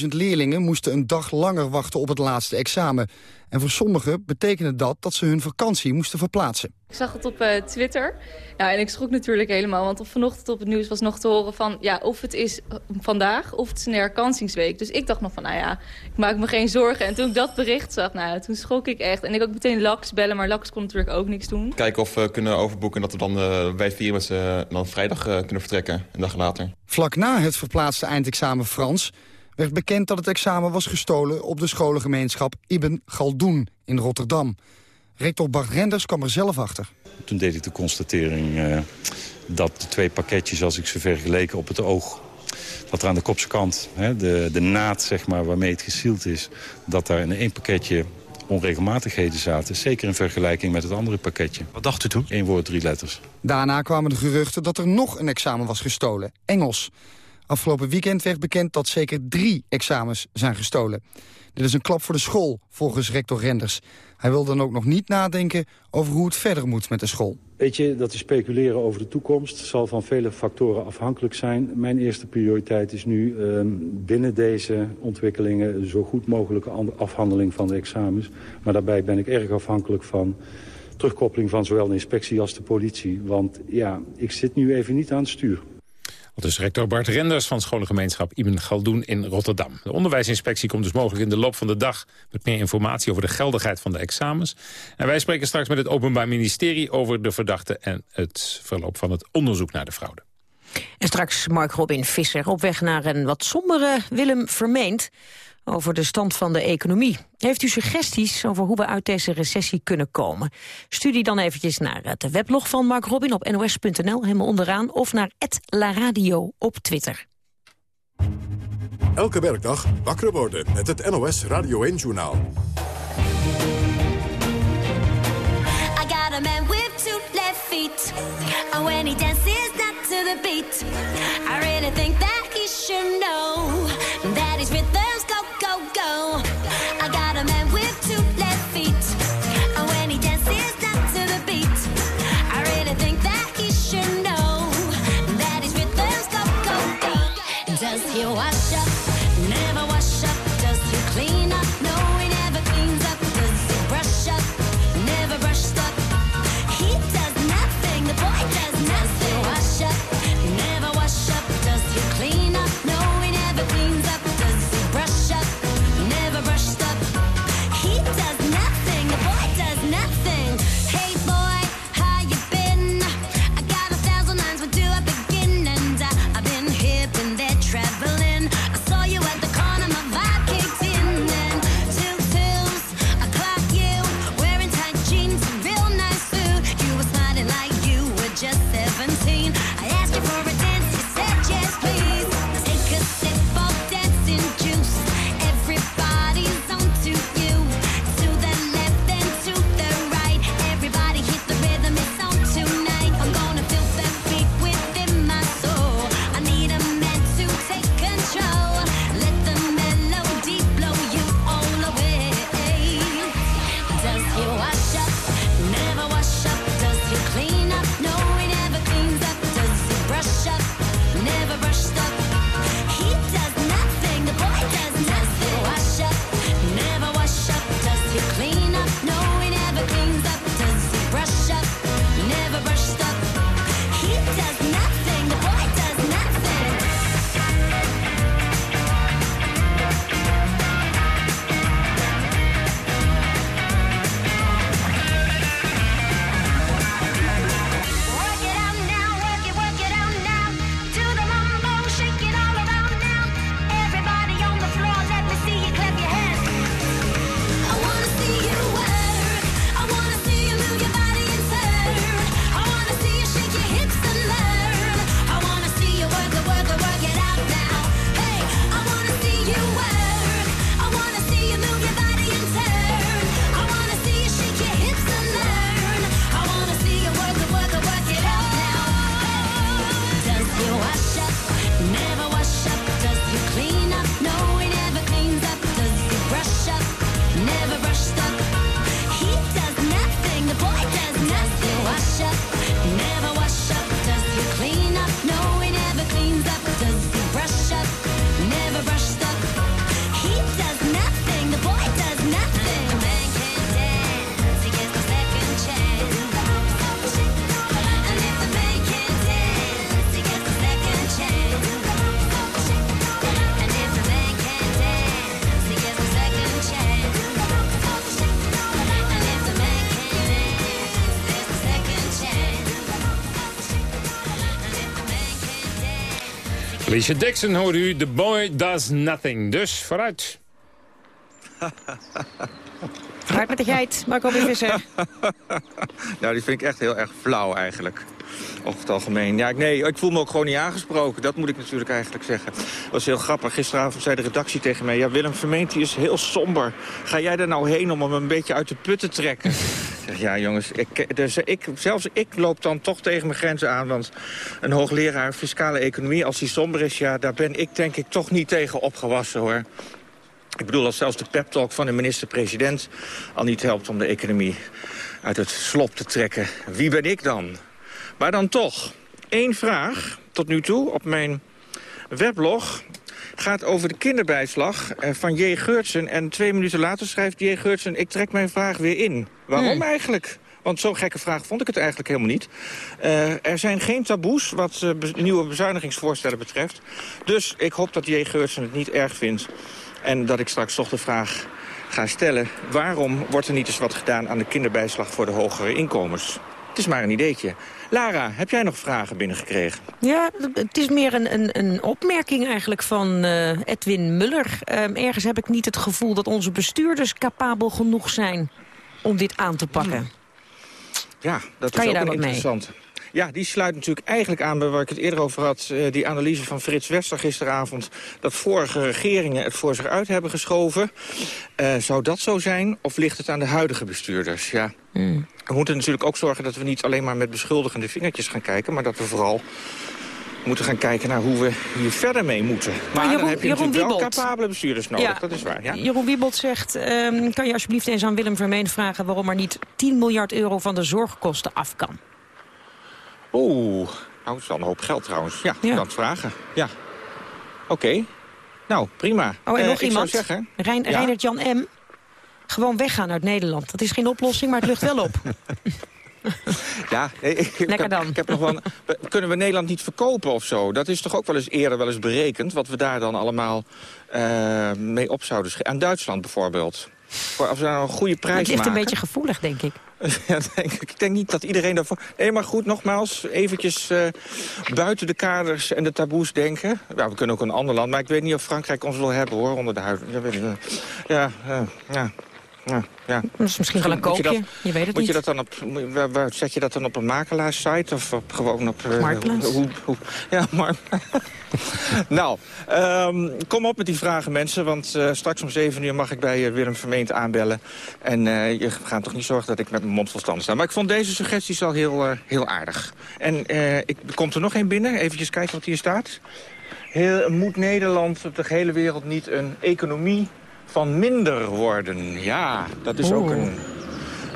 17.000 leerlingen moesten een dag langer wachten op het laatste examen. En voor sommigen betekende dat dat ze hun vakantie moesten verplaatsen. Ik zag het op uh, Twitter ja, en ik schrok natuurlijk helemaal. Want op vanochtend op het nieuws was nog te horen van... ja, of het is vandaag of het is een herkansingsweek. Dus ik dacht nog van, nou ja, ik maak me geen zorgen. En toen ik dat bericht zag, nou toen schrok ik echt. En ik ook meteen Lax bellen, maar Lax kon natuurlijk ook niks doen. Kijken of we kunnen overboeken dat we dan uh, bij vier met z'n dan vrijdag uh, kunnen vertrekken. Een dag later. Vlak na het verplaatste eindexamen Frans werd bekend dat het examen was gestolen op de scholengemeenschap Ibn Galdoen in Rotterdam. Rector Bart Renders kwam er zelf achter. Toen deed ik de constatering uh, dat de twee pakketjes, als ik ze vergeleken op het oog... dat er aan de kopse kant, hè, de, de naad zeg maar, waarmee het gesield is... dat daar in één pakketje onregelmatigheden zaten. Zeker in vergelijking met het andere pakketje. Wat dacht u toen? Eén woord, drie letters. Daarna kwamen de geruchten dat er nog een examen was gestolen. Engels. Afgelopen weekend werd bekend dat zeker drie examens zijn gestolen. Dit is een klap voor de school, volgens rector Renders. Hij wil dan ook nog niet nadenken over hoe het verder moet met de school. Weet je, dat te speculeren over de toekomst zal van vele factoren afhankelijk zijn. Mijn eerste prioriteit is nu uh, binnen deze ontwikkelingen... zo goed mogelijke afhandeling van de examens. Maar daarbij ben ik erg afhankelijk van terugkoppeling van zowel de inspectie als de politie. Want ja, ik zit nu even niet aan het stuur. Dat is rector Bart Renders van scholengemeenschap Ibn Galdoen in Rotterdam. De onderwijsinspectie komt dus mogelijk in de loop van de dag... met meer informatie over de geldigheid van de examens. En wij spreken straks met het Openbaar Ministerie over de verdachte... en het verloop van het onderzoek naar de fraude. En straks Mark Robin Visser op weg naar een wat sombere Willem Vermeend over de stand van de economie. Heeft u suggesties over hoe we uit deze recessie kunnen komen? Studie dan eventjes naar het weblog van Mark Robin op nos.nl, helemaal onderaan, of naar La Radio op Twitter. Elke werkdag wakker worden met het NOS Radio 1-journaal. I got a man with two left feet. And when he dances not to the beat. I really think that he should know Does he Alicia Dixon hoort u, The Boy Does Nothing. Dus vooruit. Vooruit met de geit, Marco Visser. nou, die vind ik echt heel erg flauw eigenlijk. Over het algemeen. Ja, nee, ik voel me ook gewoon niet aangesproken. Dat moet ik natuurlijk eigenlijk zeggen. Dat was heel grappig. Gisteravond zei de redactie tegen mij... ja, Willem Vermeent die is heel somber. Ga jij er nou heen om hem een beetje uit de put te trekken? Zeg, ja, jongens, ik, dus ik, zelfs ik loop dan toch tegen mijn grenzen aan. Want een hoogleraar fiscale economie, als hij somber is... ja, daar ben ik denk ik toch niet tegen opgewassen, hoor. Ik bedoel, als zelfs de pep-talk van de minister-president... al niet helpt om de economie uit het slop te trekken. Wie ben ik dan? Maar dan toch, één vraag tot nu toe op mijn weblog gaat over de kinderbijslag eh, van J. Geurtsen. En twee minuten later schrijft J. Geurtsen... ik trek mijn vraag weer in. Waarom Hmm. eigenlijk? Want zo'n gekke vraag vond ik het eigenlijk helemaal niet. Eh, er zijn geen taboes wat eh, be- nieuwe bezuinigingsvoorstellen betreft. Dus ik hoop dat J. Geurtsen het niet erg vindt. En dat ik straks toch de vraag ga stellen... waarom wordt er niet eens wat gedaan aan de kinderbijslag voor de hogere inkomens? Het is maar een ideetje. Lara, heb jij nog vragen binnengekregen? Ja, het is meer een, een, een opmerking eigenlijk van eh, Edwin Muller. Ehm, ergens heb ik niet het gevoel dat onze bestuurders capabel genoeg zijn om dit aan te pakken. Ja, dat Kan is ook een mee? Ja, die sluit natuurlijk eigenlijk aan bij waar ik het eerder over had. eh, die analyse van Frits Wester gisteravond. Dat vorige regeringen het voor zich uit hebben geschoven. Eh, zou dat zo zijn of ligt het aan de huidige bestuurders? Ja. Hmm. We moeten natuurlijk ook zorgen dat we niet alleen maar met beschuldigende vingertjes gaan kijken. Maar dat we vooral moeten gaan kijken naar hoe we hier verder mee moeten. Maar, Jeroen- dan heb je Jeroen natuurlijk wel capabele bestuurders nodig. Ja. Dat is waar, ja. Jeroen Wiebold zegt, ehm, kan je alsjeblieft eens aan Willem Vermeen vragen... waarom er niet 10 miljard euro van de zorgkosten af kan? Oeh, nou, dat is wel een hoop geld trouwens. Ja, ik kan het vragen. Ja. Oké. Nou, prima. Oh, en Eh, nog ik iemand, zeggen, Rein, Ja? Reinhard Jan M. Gewoon weggaan uit Nederland. Dat is geen oplossing, maar het lucht wel op. Ja, nee, ik, ik Lekker heb, dan. Ik heb nog wel kunnen we Nederland niet verkopen of zo? Dat is toch ook wel eens eerder wel eens berekend... wat we daar dan allemaal eh, mee op zouden schrijven. Aan Duitsland bijvoorbeeld. Voor, we daar een goede prijs Het ligt maken. een beetje gevoelig, denk ik. Ja, denk ik. denk niet dat iedereen daarvoor... Nee, maar goed, nogmaals, eventjes eh, buiten de kaders en de taboes denken. Ja, we kunnen ook een ander land, maar ik weet niet of Frankrijk ons wil hebben, hoor, onder de huid. Ja, ja, eh, ja. Ja, ja. Dat is misschien wel een je koopje. dat- Je weet het moet niet. Je dat dan op, waar, waar zet je dat dan op een makelaarssite of op, gewoon op... eh, Marktplaats. hoe- hoe- ja, maar... nou, ehm, kom op met die vragen, mensen. Want eh, straks om 7 uur mag ik bij eh, Willem Vermeend aanbellen. En eh, je gaat toch niet zorgen dat ik met mijn mond vol sta. Maar ik vond deze suggesties al heel, heel aardig. En eh, ik, er komt er nog één binnen. Even kijken wat hier staat. Heel, moet Nederland op de hele wereld niet een economie van minder worden? Ja, dat is ook een,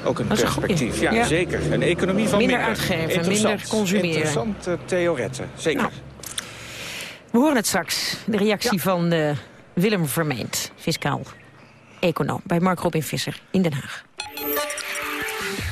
ook een perspectief. Ja, Ja. zeker. Een economie van Minder minder. uitgeven, minder consumeren. Interessante theoretten, zeker. Nou. We horen het straks. De reactie van eh, Willem Vermeend, fiscaal econoom... bij Mark Robin Visser in Den Haag.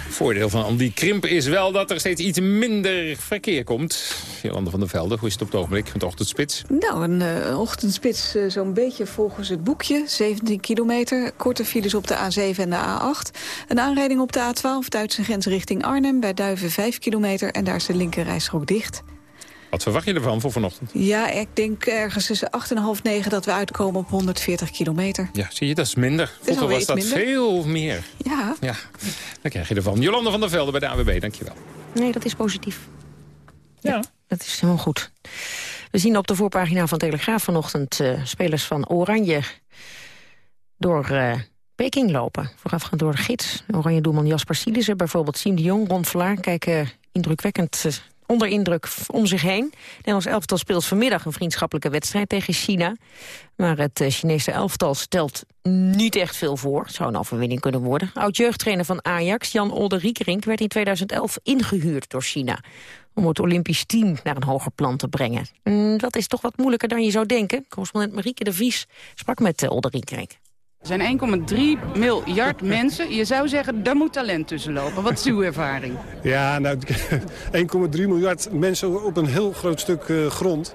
Voordeel van die krimp is wel dat er steeds iets minder verkeer komt. Jolande van der Velde, hoe is het op het ogenblik met de ochtendspits? Nou, een eh, ochtendspits eh, zo'n beetje volgens het boekje. 17 kilometer, korte files op de A7 en de A8. Een aanrijding op de A12, Duitse grens richting Arnhem... bij Duiven 5 kilometer en daar is de linkerrijstrook dicht. Wat verwacht je ervan voor vanochtend? Ja, ik denk ergens tussen 8 en half 9 dat we uitkomen op 140 kilometer. Ja, zie je, dat is minder. Vroeger was dat minder. veel meer. Ja, Ja, dan krijg je ervan. Jolande van der Velde bij de AWB, dankjewel. Nee, dat is positief. Ja. Dat is helemaal goed. We zien op de voorpagina van Telegraaf vanochtend... eh, spelers van Oranje door eh, Peking lopen. Voorafgaand door de gids. Oranje doelman Jasper Sielissen, bijvoorbeeld Siem de Jong, Ron Vlaar... kijken indrukwekkend eh, onder indruk om zich heen. Nederlands elftal speelt vanmiddag een vriendschappelijke wedstrijd tegen China. Maar het Chinese elftal stelt niet echt veel voor. Zou een overwinning kunnen worden. Oud-jeugdtrainer van Ajax, Jan Olderiekerink... werd in 2011 ingehuurd door China om het Olympisch team naar een hoger plan te brengen. Mm, dat is toch wat moeilijker dan je zou denken. Correspondent Marieke de Vries sprak met uh. Er zijn 1,3 miljard mensen. Je zou zeggen, daar moet talent tussen lopen. Wat is uw ervaring? Ja, nou, 1,3 miljard mensen op een heel groot stuk uh, grond.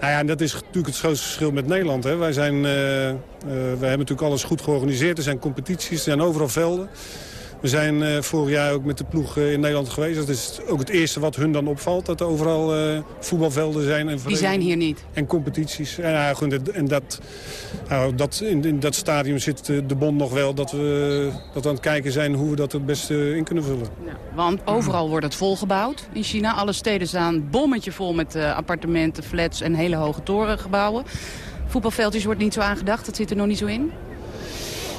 Nou ja, en dat is natuurlijk het grootste verschil met Nederland. Hè. Wij, zijn, uh, uh, wij hebben natuurlijk alles goed georganiseerd. Er zijn competities, er zijn overal velden. We zijn uh, vorig jaar ook met de ploeg uh, in Nederland geweest. Dat is ook het eerste wat hun dan opvalt. Dat er overal uh, voetbalvelden zijn. En Die zijn hier niet. En competities. En, en dat, nou, dat, in, in, dat stadium zit de bond nog wel dat we, dat we aan het kijken zijn hoe we dat het beste in kunnen vullen. Ja, want overal wordt het volgebouwd in China. Alle steden staan bommetje vol met appartementen, flats en hele hoge torengebouwen. Voetbalveldjes wordt niet zo aangedacht. Dat zit er nog niet zo in.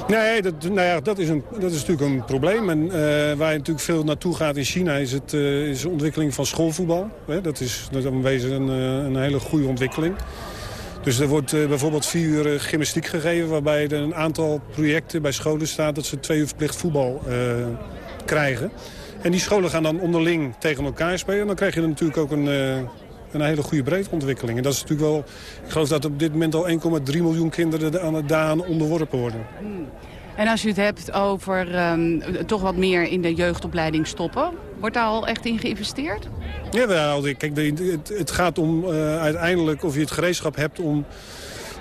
Nee, dat, nou ja, dat, is een, dat is natuurlijk een probleem. En uh, waar je natuurlijk veel naartoe gaat in China is, het, uh, is de ontwikkeling van schoolvoetbal. Hè, dat is dat een, uh, een hele goede ontwikkeling. Dus er wordt bijvoorbeeld vier uur gymnastiek gegeven... waarbij er een aantal projecten bij scholen staat... dat ze twee uur verplicht voetbal krijgen. En die scholen gaan dan onderling tegen elkaar spelen. En dan krijg je natuurlijk ook een, een hele goede breedteontwikkeling. En dat is natuurlijk wel... Ik geloof dat op dit moment al 1,3 miljoen kinderen daaraan onderworpen worden. En als u het hebt over um, toch wat meer in de jeugdopleiding stoppen... wordt daar al echt in geïnvesteerd? Ja, wel. Kijk, het, het gaat om uh, uiteindelijk of je het gereedschap hebt om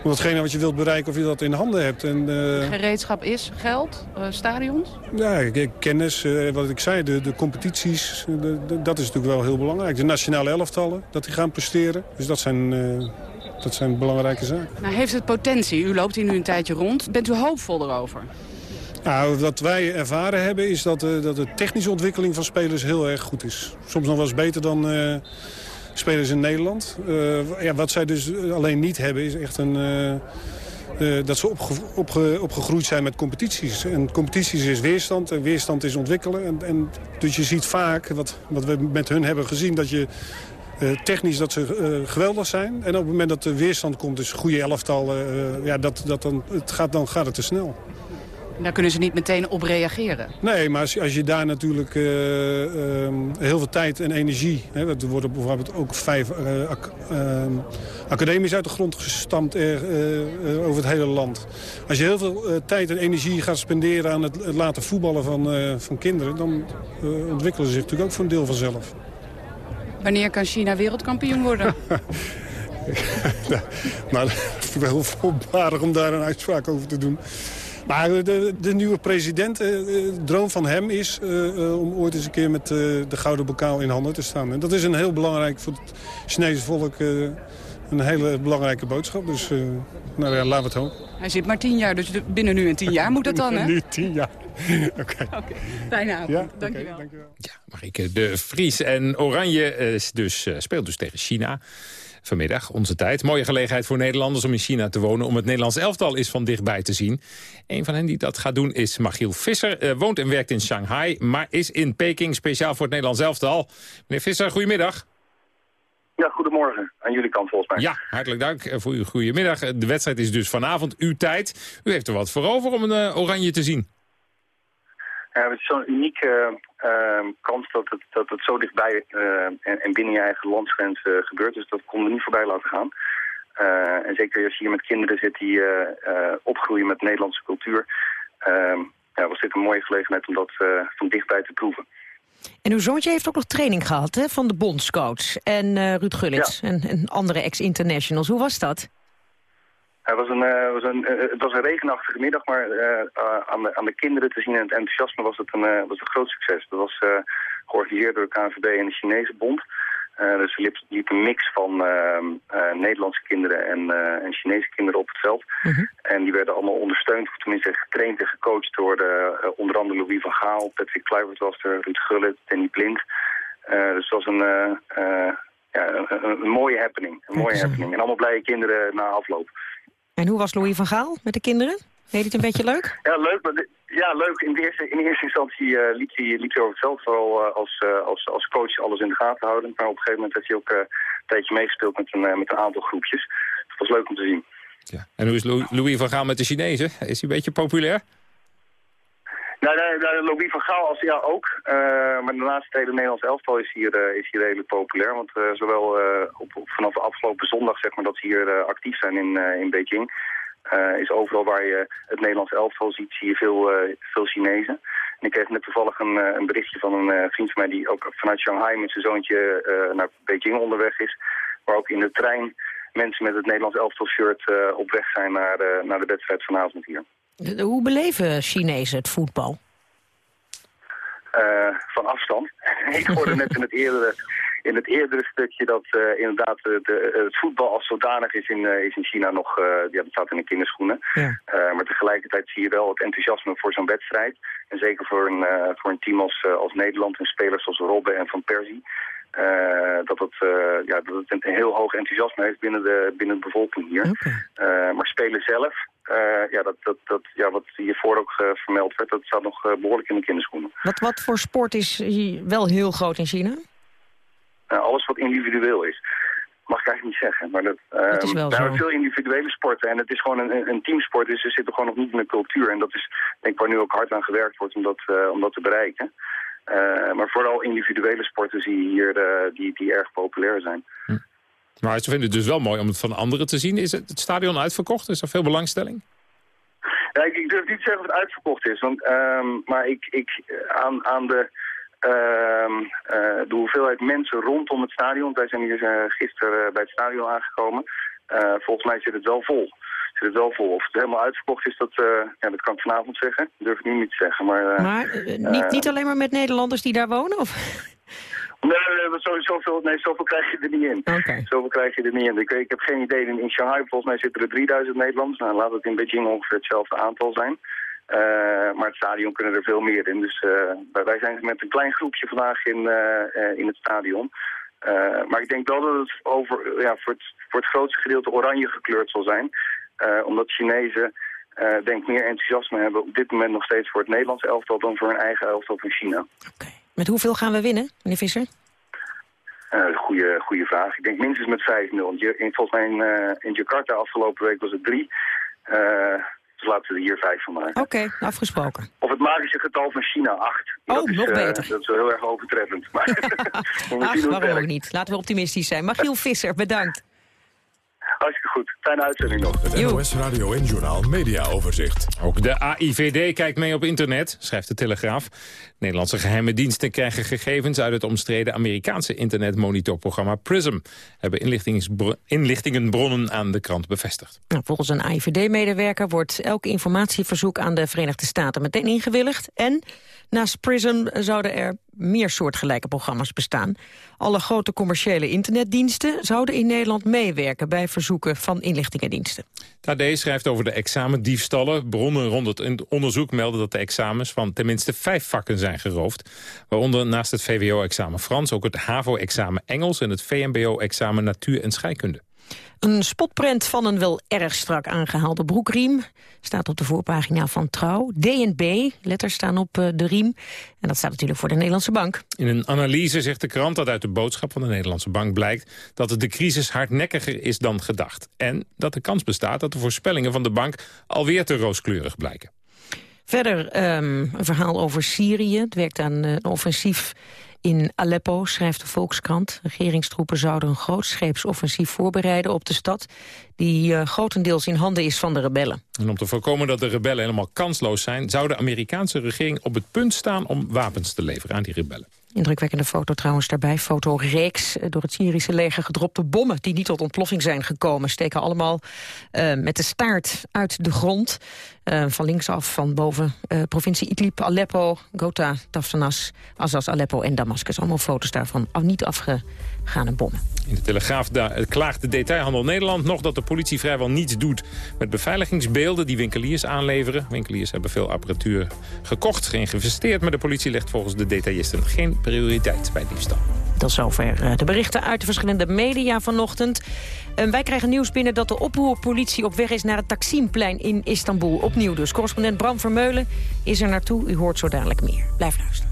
datgene wat je wilt bereiken, of je dat in handen hebt. En, uh... Gereedschap is geld, uh, stadions? Ja, kennis, uh, wat ik zei, de, de competities, de, de, dat is natuurlijk wel heel belangrijk. De nationale elftallen, dat die gaan presteren. Dus dat zijn, dat zijn belangrijke zaken. Nou, heeft het potentie? U loopt hier nu een tijdje rond. Bent u hoopvol erover? Nou, wat wij ervaren hebben is dat, dat de technische ontwikkeling van spelers heel erg goed is. Soms nog wel eens beter dan spelers in Nederland. Uh, ja, wat zij dus alleen niet hebben is echt een... Uh, dat ze opge opge opgegroeid zijn met competities. En competities is weerstand en weerstand is ontwikkelen. En, en dus je ziet vaak, wat, wat we met hun hebben gezien... dat je technisch dat ze geweldig zijn. En op het moment dat de weerstand komt, dus goede elftal... ja, dat, dat dan, het gaat, dan gaat het te snel. Daar kunnen ze niet meteen op reageren. Nee, maar als, als je daar natuurlijk uh, uh, heel veel tijd en energie... Hè, er worden bijvoorbeeld ook vijf uh, ac academies uit de grond gestampt over het hele land. Als je heel veel tijd en energie gaat spenderen aan het, het laten voetballen van, van kinderen... dan ontwikkelen ze zich natuurlijk ook voor een deel vanzelf. Wanneer kan China wereldkampioen worden? nou, dat is wel voorbarig om daar een uitspraak over te doen. Maar de, de nieuwe president, eh, de droom van hem is uh, om ooit eens een keer met uh, de gouden bokaal in handen te staan. En dat is een heel belangrijk voor het Chinese volk een hele belangrijke boodschap. Dus nou ja, laten we het hopen. Hij zit maar tien jaar, dus binnen nu en tien jaar moet dat dan, hè? nu tien jaar. Oké. Okay. Okay. Fijne avond. Ja? Dankjewel. Okay, dankjewel. Ja, Marieke de Vries en Oranje dus, speelt dus tegen China vanmiddag, onze tijd. Mooie gelegenheid voor Nederlanders om in China te wonen... om het Nederlands elftal is van dichtbij te zien. Een van hen die dat gaat doen is Machiel Visser. Uh, woont en werkt in Shanghai, maar is in Peking speciaal voor het Nederlands elftal. Meneer Visser, goedemiddag. Ja, goedemorgen. Aan jullie kant volgens mij. Ja, hartelijk dank eh, voor uw goedemiddag. De wedstrijd is dus vanavond uw tijd. U heeft er wat voor over om een uh, oranje te zien. Ja, het is zo'n unieke uh, kans dat het, dat het zo dichtbij uh, en, en, binnen je eigen landsgrens uh, gebeurt. Dus dat konden we niet voorbij laten gaan. en zeker als je hier met kinderen zit die opgroeien met Nederlandse cultuur... Ehm, ja, was dit een mooie gelegenheid om dat van dichtbij te proeven. En uw zoontje heeft ook nog training gehad hè, van de bondscoach en Ruud Gullits en, en andere ex-internationals. Hoe was dat? Het was een, uh, was een, uh, het was een regenachtige middag, maar uh, aan, de, aan de kinderen te zien en het enthousiasme was het een, was een groot succes. Dat was georganiseerd door de KNVB en de Chinese Bond. dus er liep, liep, een mix van ehm, Nederlandse kinderen en, en, Chinese kinderen op het veld. Mhm. En die werden allemaal ondersteund, of tenminste getraind en gecoacht door de, onder andere Louis van Gaal, Patrick Kluivert was er, Ruud Gullit, Danny Blind. dus het was een, ja, een, een, mooie happening. Een mooie happening. En allemaal blije kinderen na afloop. En hoe was Louis van Gaal met de kinderen? Deed het een beetje leuk? Ja, leuk. Maar ja, leuk. In, de eerste, in eerste instantie uh, liep, hij, liep hij over het veld. Vooral uh, als, uh, als, als coach alles in de gaten houden. Maar op een gegeven moment heeft hij ook een tijdje meegespeeld met een, met een aantal groepjes. Het was leuk om te zien. Ja. En hoe is Louis van Gaal met de Chinezen? Is hij een beetje populair? Nou, nou Louis van Gaal als, ja, ook. maar de laatste hele Nederlands elftal is hier, is hier redelijk populair. Want zowel op, vanaf de afgelopen zondag zeg maar, dat ze hier actief zijn in, in Beijing... Is overal waar je het Nederlands elftal ziet, zie je veel, veel Chinezen. En ik kreeg net toevallig een, een berichtje van een vriend van mij die ook vanuit Shanghai met zijn zoontje naar Beijing onderweg is. Waar ook in de trein mensen met het Nederlands elftal shirt op weg zijn naar, naar de wedstrijd vanavond hier. Hoe beleven Chinezen het voetbal? eh, van afstand. ik hoorde net in het eerdere, in het eerdere stukje dat eh, inderdaad de, het voetbal als zodanig is in, eh, is in China nog, ja, dat staat in de kinderschoenen. Ja. Maar tegelijkertijd zie je wel het enthousiasme voor zo'n wedstrijd. En zeker voor een, voor een team als, als Nederland en spelers zoals Robben en Van Persie. Eh, dat, het, eh, ja, dat het een heel hoog enthousiasme heeft binnen de, binnen de bevolking hier. Eh, maar spelen zelf, ja, dat, dat, dat, ja, wat hiervoor ook vermeld werd, dat staat nog eh, behoorlijk in de kinderschoenen. Wat, wat voor sport is hier wel heel groot in China? Alles wat individueel is. Mag ik eigenlijk niet zeggen. Maar dat, eh, Dat is wel hebben veel individuele sporten. En het is gewoon een, een teamsport. Dus ze zitten gewoon nog niet in de cultuur. En dat is denk ik waar nu ook hard aan gewerkt wordt om dat, om dat te bereiken. Eh, maar vooral individuele sporten zie je hier eh, die, die erg populair zijn. Maar ze vinden het dus wel mooi om het van anderen te zien. Is het, het stadion uitverkocht? Is er veel belangstelling? Ja, ik, ik durf niet te zeggen of het uitverkocht is. Want, ehm, maar ik, ik, eh, aan, aan de, ehm, eh, de hoeveelheid mensen rondom het stadion... want wij zijn hier gisteren bij het stadion aangekomen... volgens mij zit het wel vol. Zit het wel vol. Of het helemaal uitverkocht is, dat, eh, ja, dat kan ik vanavond zeggen. Dat durf ik nu niet te zeggen. Maar, eh, Maar eh, niet, niet alleen maar met Nederlanders die daar wonen? Of? Nee, nee, zo, zoveel, nee, zoveel krijg je er niet in. Zoveel krijg je er niet in. Ik, ik heb geen idee. In, in Shanghai volgens mij zitten er 3000 Nederlanders. Nou, laat het in Beijing ongeveer hetzelfde aantal zijn. Maar het stadion kunnen er veel meer in. Dus wij, zijn met een klein groepje vandaag in, in het stadion. Maar ik denk wel dat het over, ja, voor, het, voor het grootste gedeelte oranje gekleurd zal zijn. Eh, omdat Chinezen eh, denk ik meer enthousiasme hebben op dit moment nog steeds voor het Nederlandse elftal dan voor hun eigen elftal van China. Met hoeveel gaan we winnen, meneer Visser? Uh, goede, goede vraag. Ik denk minstens met 5-0. Want je- in- Volgens mij in, eh, in Jakarta afgelopen week was het 3. Eh, dus laten we er hier 5 van maken. Oké, afgesproken. Of het magische getal van China, 8. Oh, dat is, nog beter. dat is wel heel erg overtreffend. Maar Ach, waarom ook niet? Laten we optimistisch zijn. Magiel Visser, bedankt. Hartstikke goed. Fijne uitzending nog. Het NOS Radio en Journaal Media Overzicht. Ook de AIVD kijkt mee op internet, schrijft de Telegraaf. Nederlandse geheime diensten krijgen gegevens uit het omstreden Amerikaanse internetmonitorprogramma PRISM. Hebben inlichtingenbronnen aan de krant bevestigd. Nou, volgens een AIVD-medewerker wordt elk informatieverzoek aan de Verenigde Staten meteen ingewilligd. En naast PRISM zouden er meer soortgelijke programma's bestaan. Alle grote commerciële internetdiensten zouden in Nederland meewerken bij verzoeken van inlichtingendiensten. AD schrijft over de examendiefstallen. Bronnen rond het onderzoek melden dat de examens van tenminste vijf vakken zijn geroofd. Waaronder naast het VWO-examen Frans ook het HAVO-examen Engels... en het VMBO-examen Natuur en Scheikunde. Een spotprent van een wel erg strak aangehaalde broekriem... staat op de voorpagina van Trouw. DNB, letters staan op eh, de riem. En dat staat natuurlijk voor de Nederlandse Bank. In een analyse zegt de krant dat uit de boodschap van de Nederlandse Bank blijkt... dat de crisis hardnekkiger is dan gedacht. En dat de kans bestaat dat de voorspellingen van de bank alweer te rooskleurig blijken. Verder ehm, een verhaal over Syrië. Het werkt aan eh, een offensief in Aleppo, schrijft de Volkskrant. Regeringstroepen zouden een grootscheeps offensief voorbereiden op de stad... die eh, grotendeels in handen is van de rebellen. En om te voorkomen dat de rebellen helemaal kansloos zijn... zou de Amerikaanse regering op het punt staan om wapens te leveren aan die rebellen. Indrukwekkende foto trouwens daarbij. Fotoreeks eh, door het Syrische leger gedropte bommen... die niet tot ontploffing zijn gekomen. Steken allemaal eh, met de staart uit de grond. Eh, van linksaf, van boven. provincie Idlib, Aleppo, Ghouta, Tafsanas, Azaz, Aleppo en Damascus. Allemaal foto's daarvan af, niet afgegane bommen. In de Telegraaf eh, klaagt de detailhandel Nederland nog dat de politie vrijwel niets doet met beveiligingsbeelden die winkeliers aanleveren. Winkeliers hebben veel apparatuur gekocht, geïnvesteerd, maar de politie legt volgens de detailisten geen prioriteit bij diefstal. Tot zover eh, de berichten uit de verschillende media vanochtend. Wij krijgen nieuws binnen dat de oproerpolitie op weg is naar het Taksimplein in Istanbul. Opnieuw dus. Correspondent Bram Vermeulen is er naartoe. U hoort zo dadelijk meer. Blijf luisteren.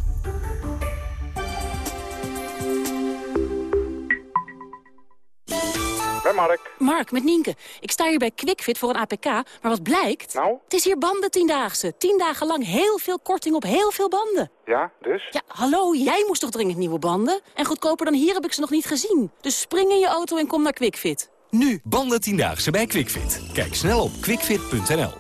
Mark. Mark, met Nienke. Ik sta hier bij QuickFit voor een APK, maar wat blijkt? Nou? Het is hier bandentiendaagse. Tien dagen lang heel veel korting op heel veel banden. Ja, dus? Ja, hallo, jij moest toch dringend nieuwe banden? En goedkoper dan hier heb ik ze nog niet gezien. Dus spring in je auto en kom naar QuickFit. Nu, banden tiendaagse bij QuickFit. Kijk snel op quickfit.nl.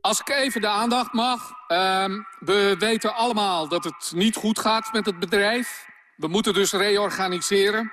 Als ik even de aandacht mag. ehm, we weten allemaal dat het niet goed gaat met het bedrijf. We moeten dus reorganiseren.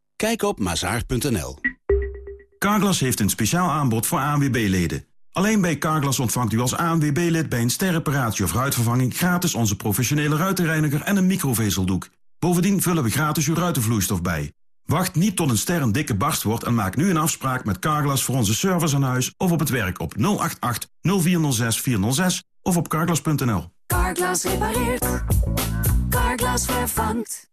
Kijk op mazaar.nl. Carglass heeft een speciaal aanbod voor ANWB-leden. Alleen bij Carglass ontvangt u als ANWB-lid bij een sterreparatie of ruitvervanging... gratis onze professionele ruitenreiniger en een microvezeldoek. Bovendien vullen we gratis uw ruitenvloeistof bij. Wacht niet tot een ster een dikke barst wordt en maak nu een afspraak met Carglass... voor onze service aan huis of op het werk op 088 0406 406 of op carglass.nl. Carglass repareert. Carglass vervangt.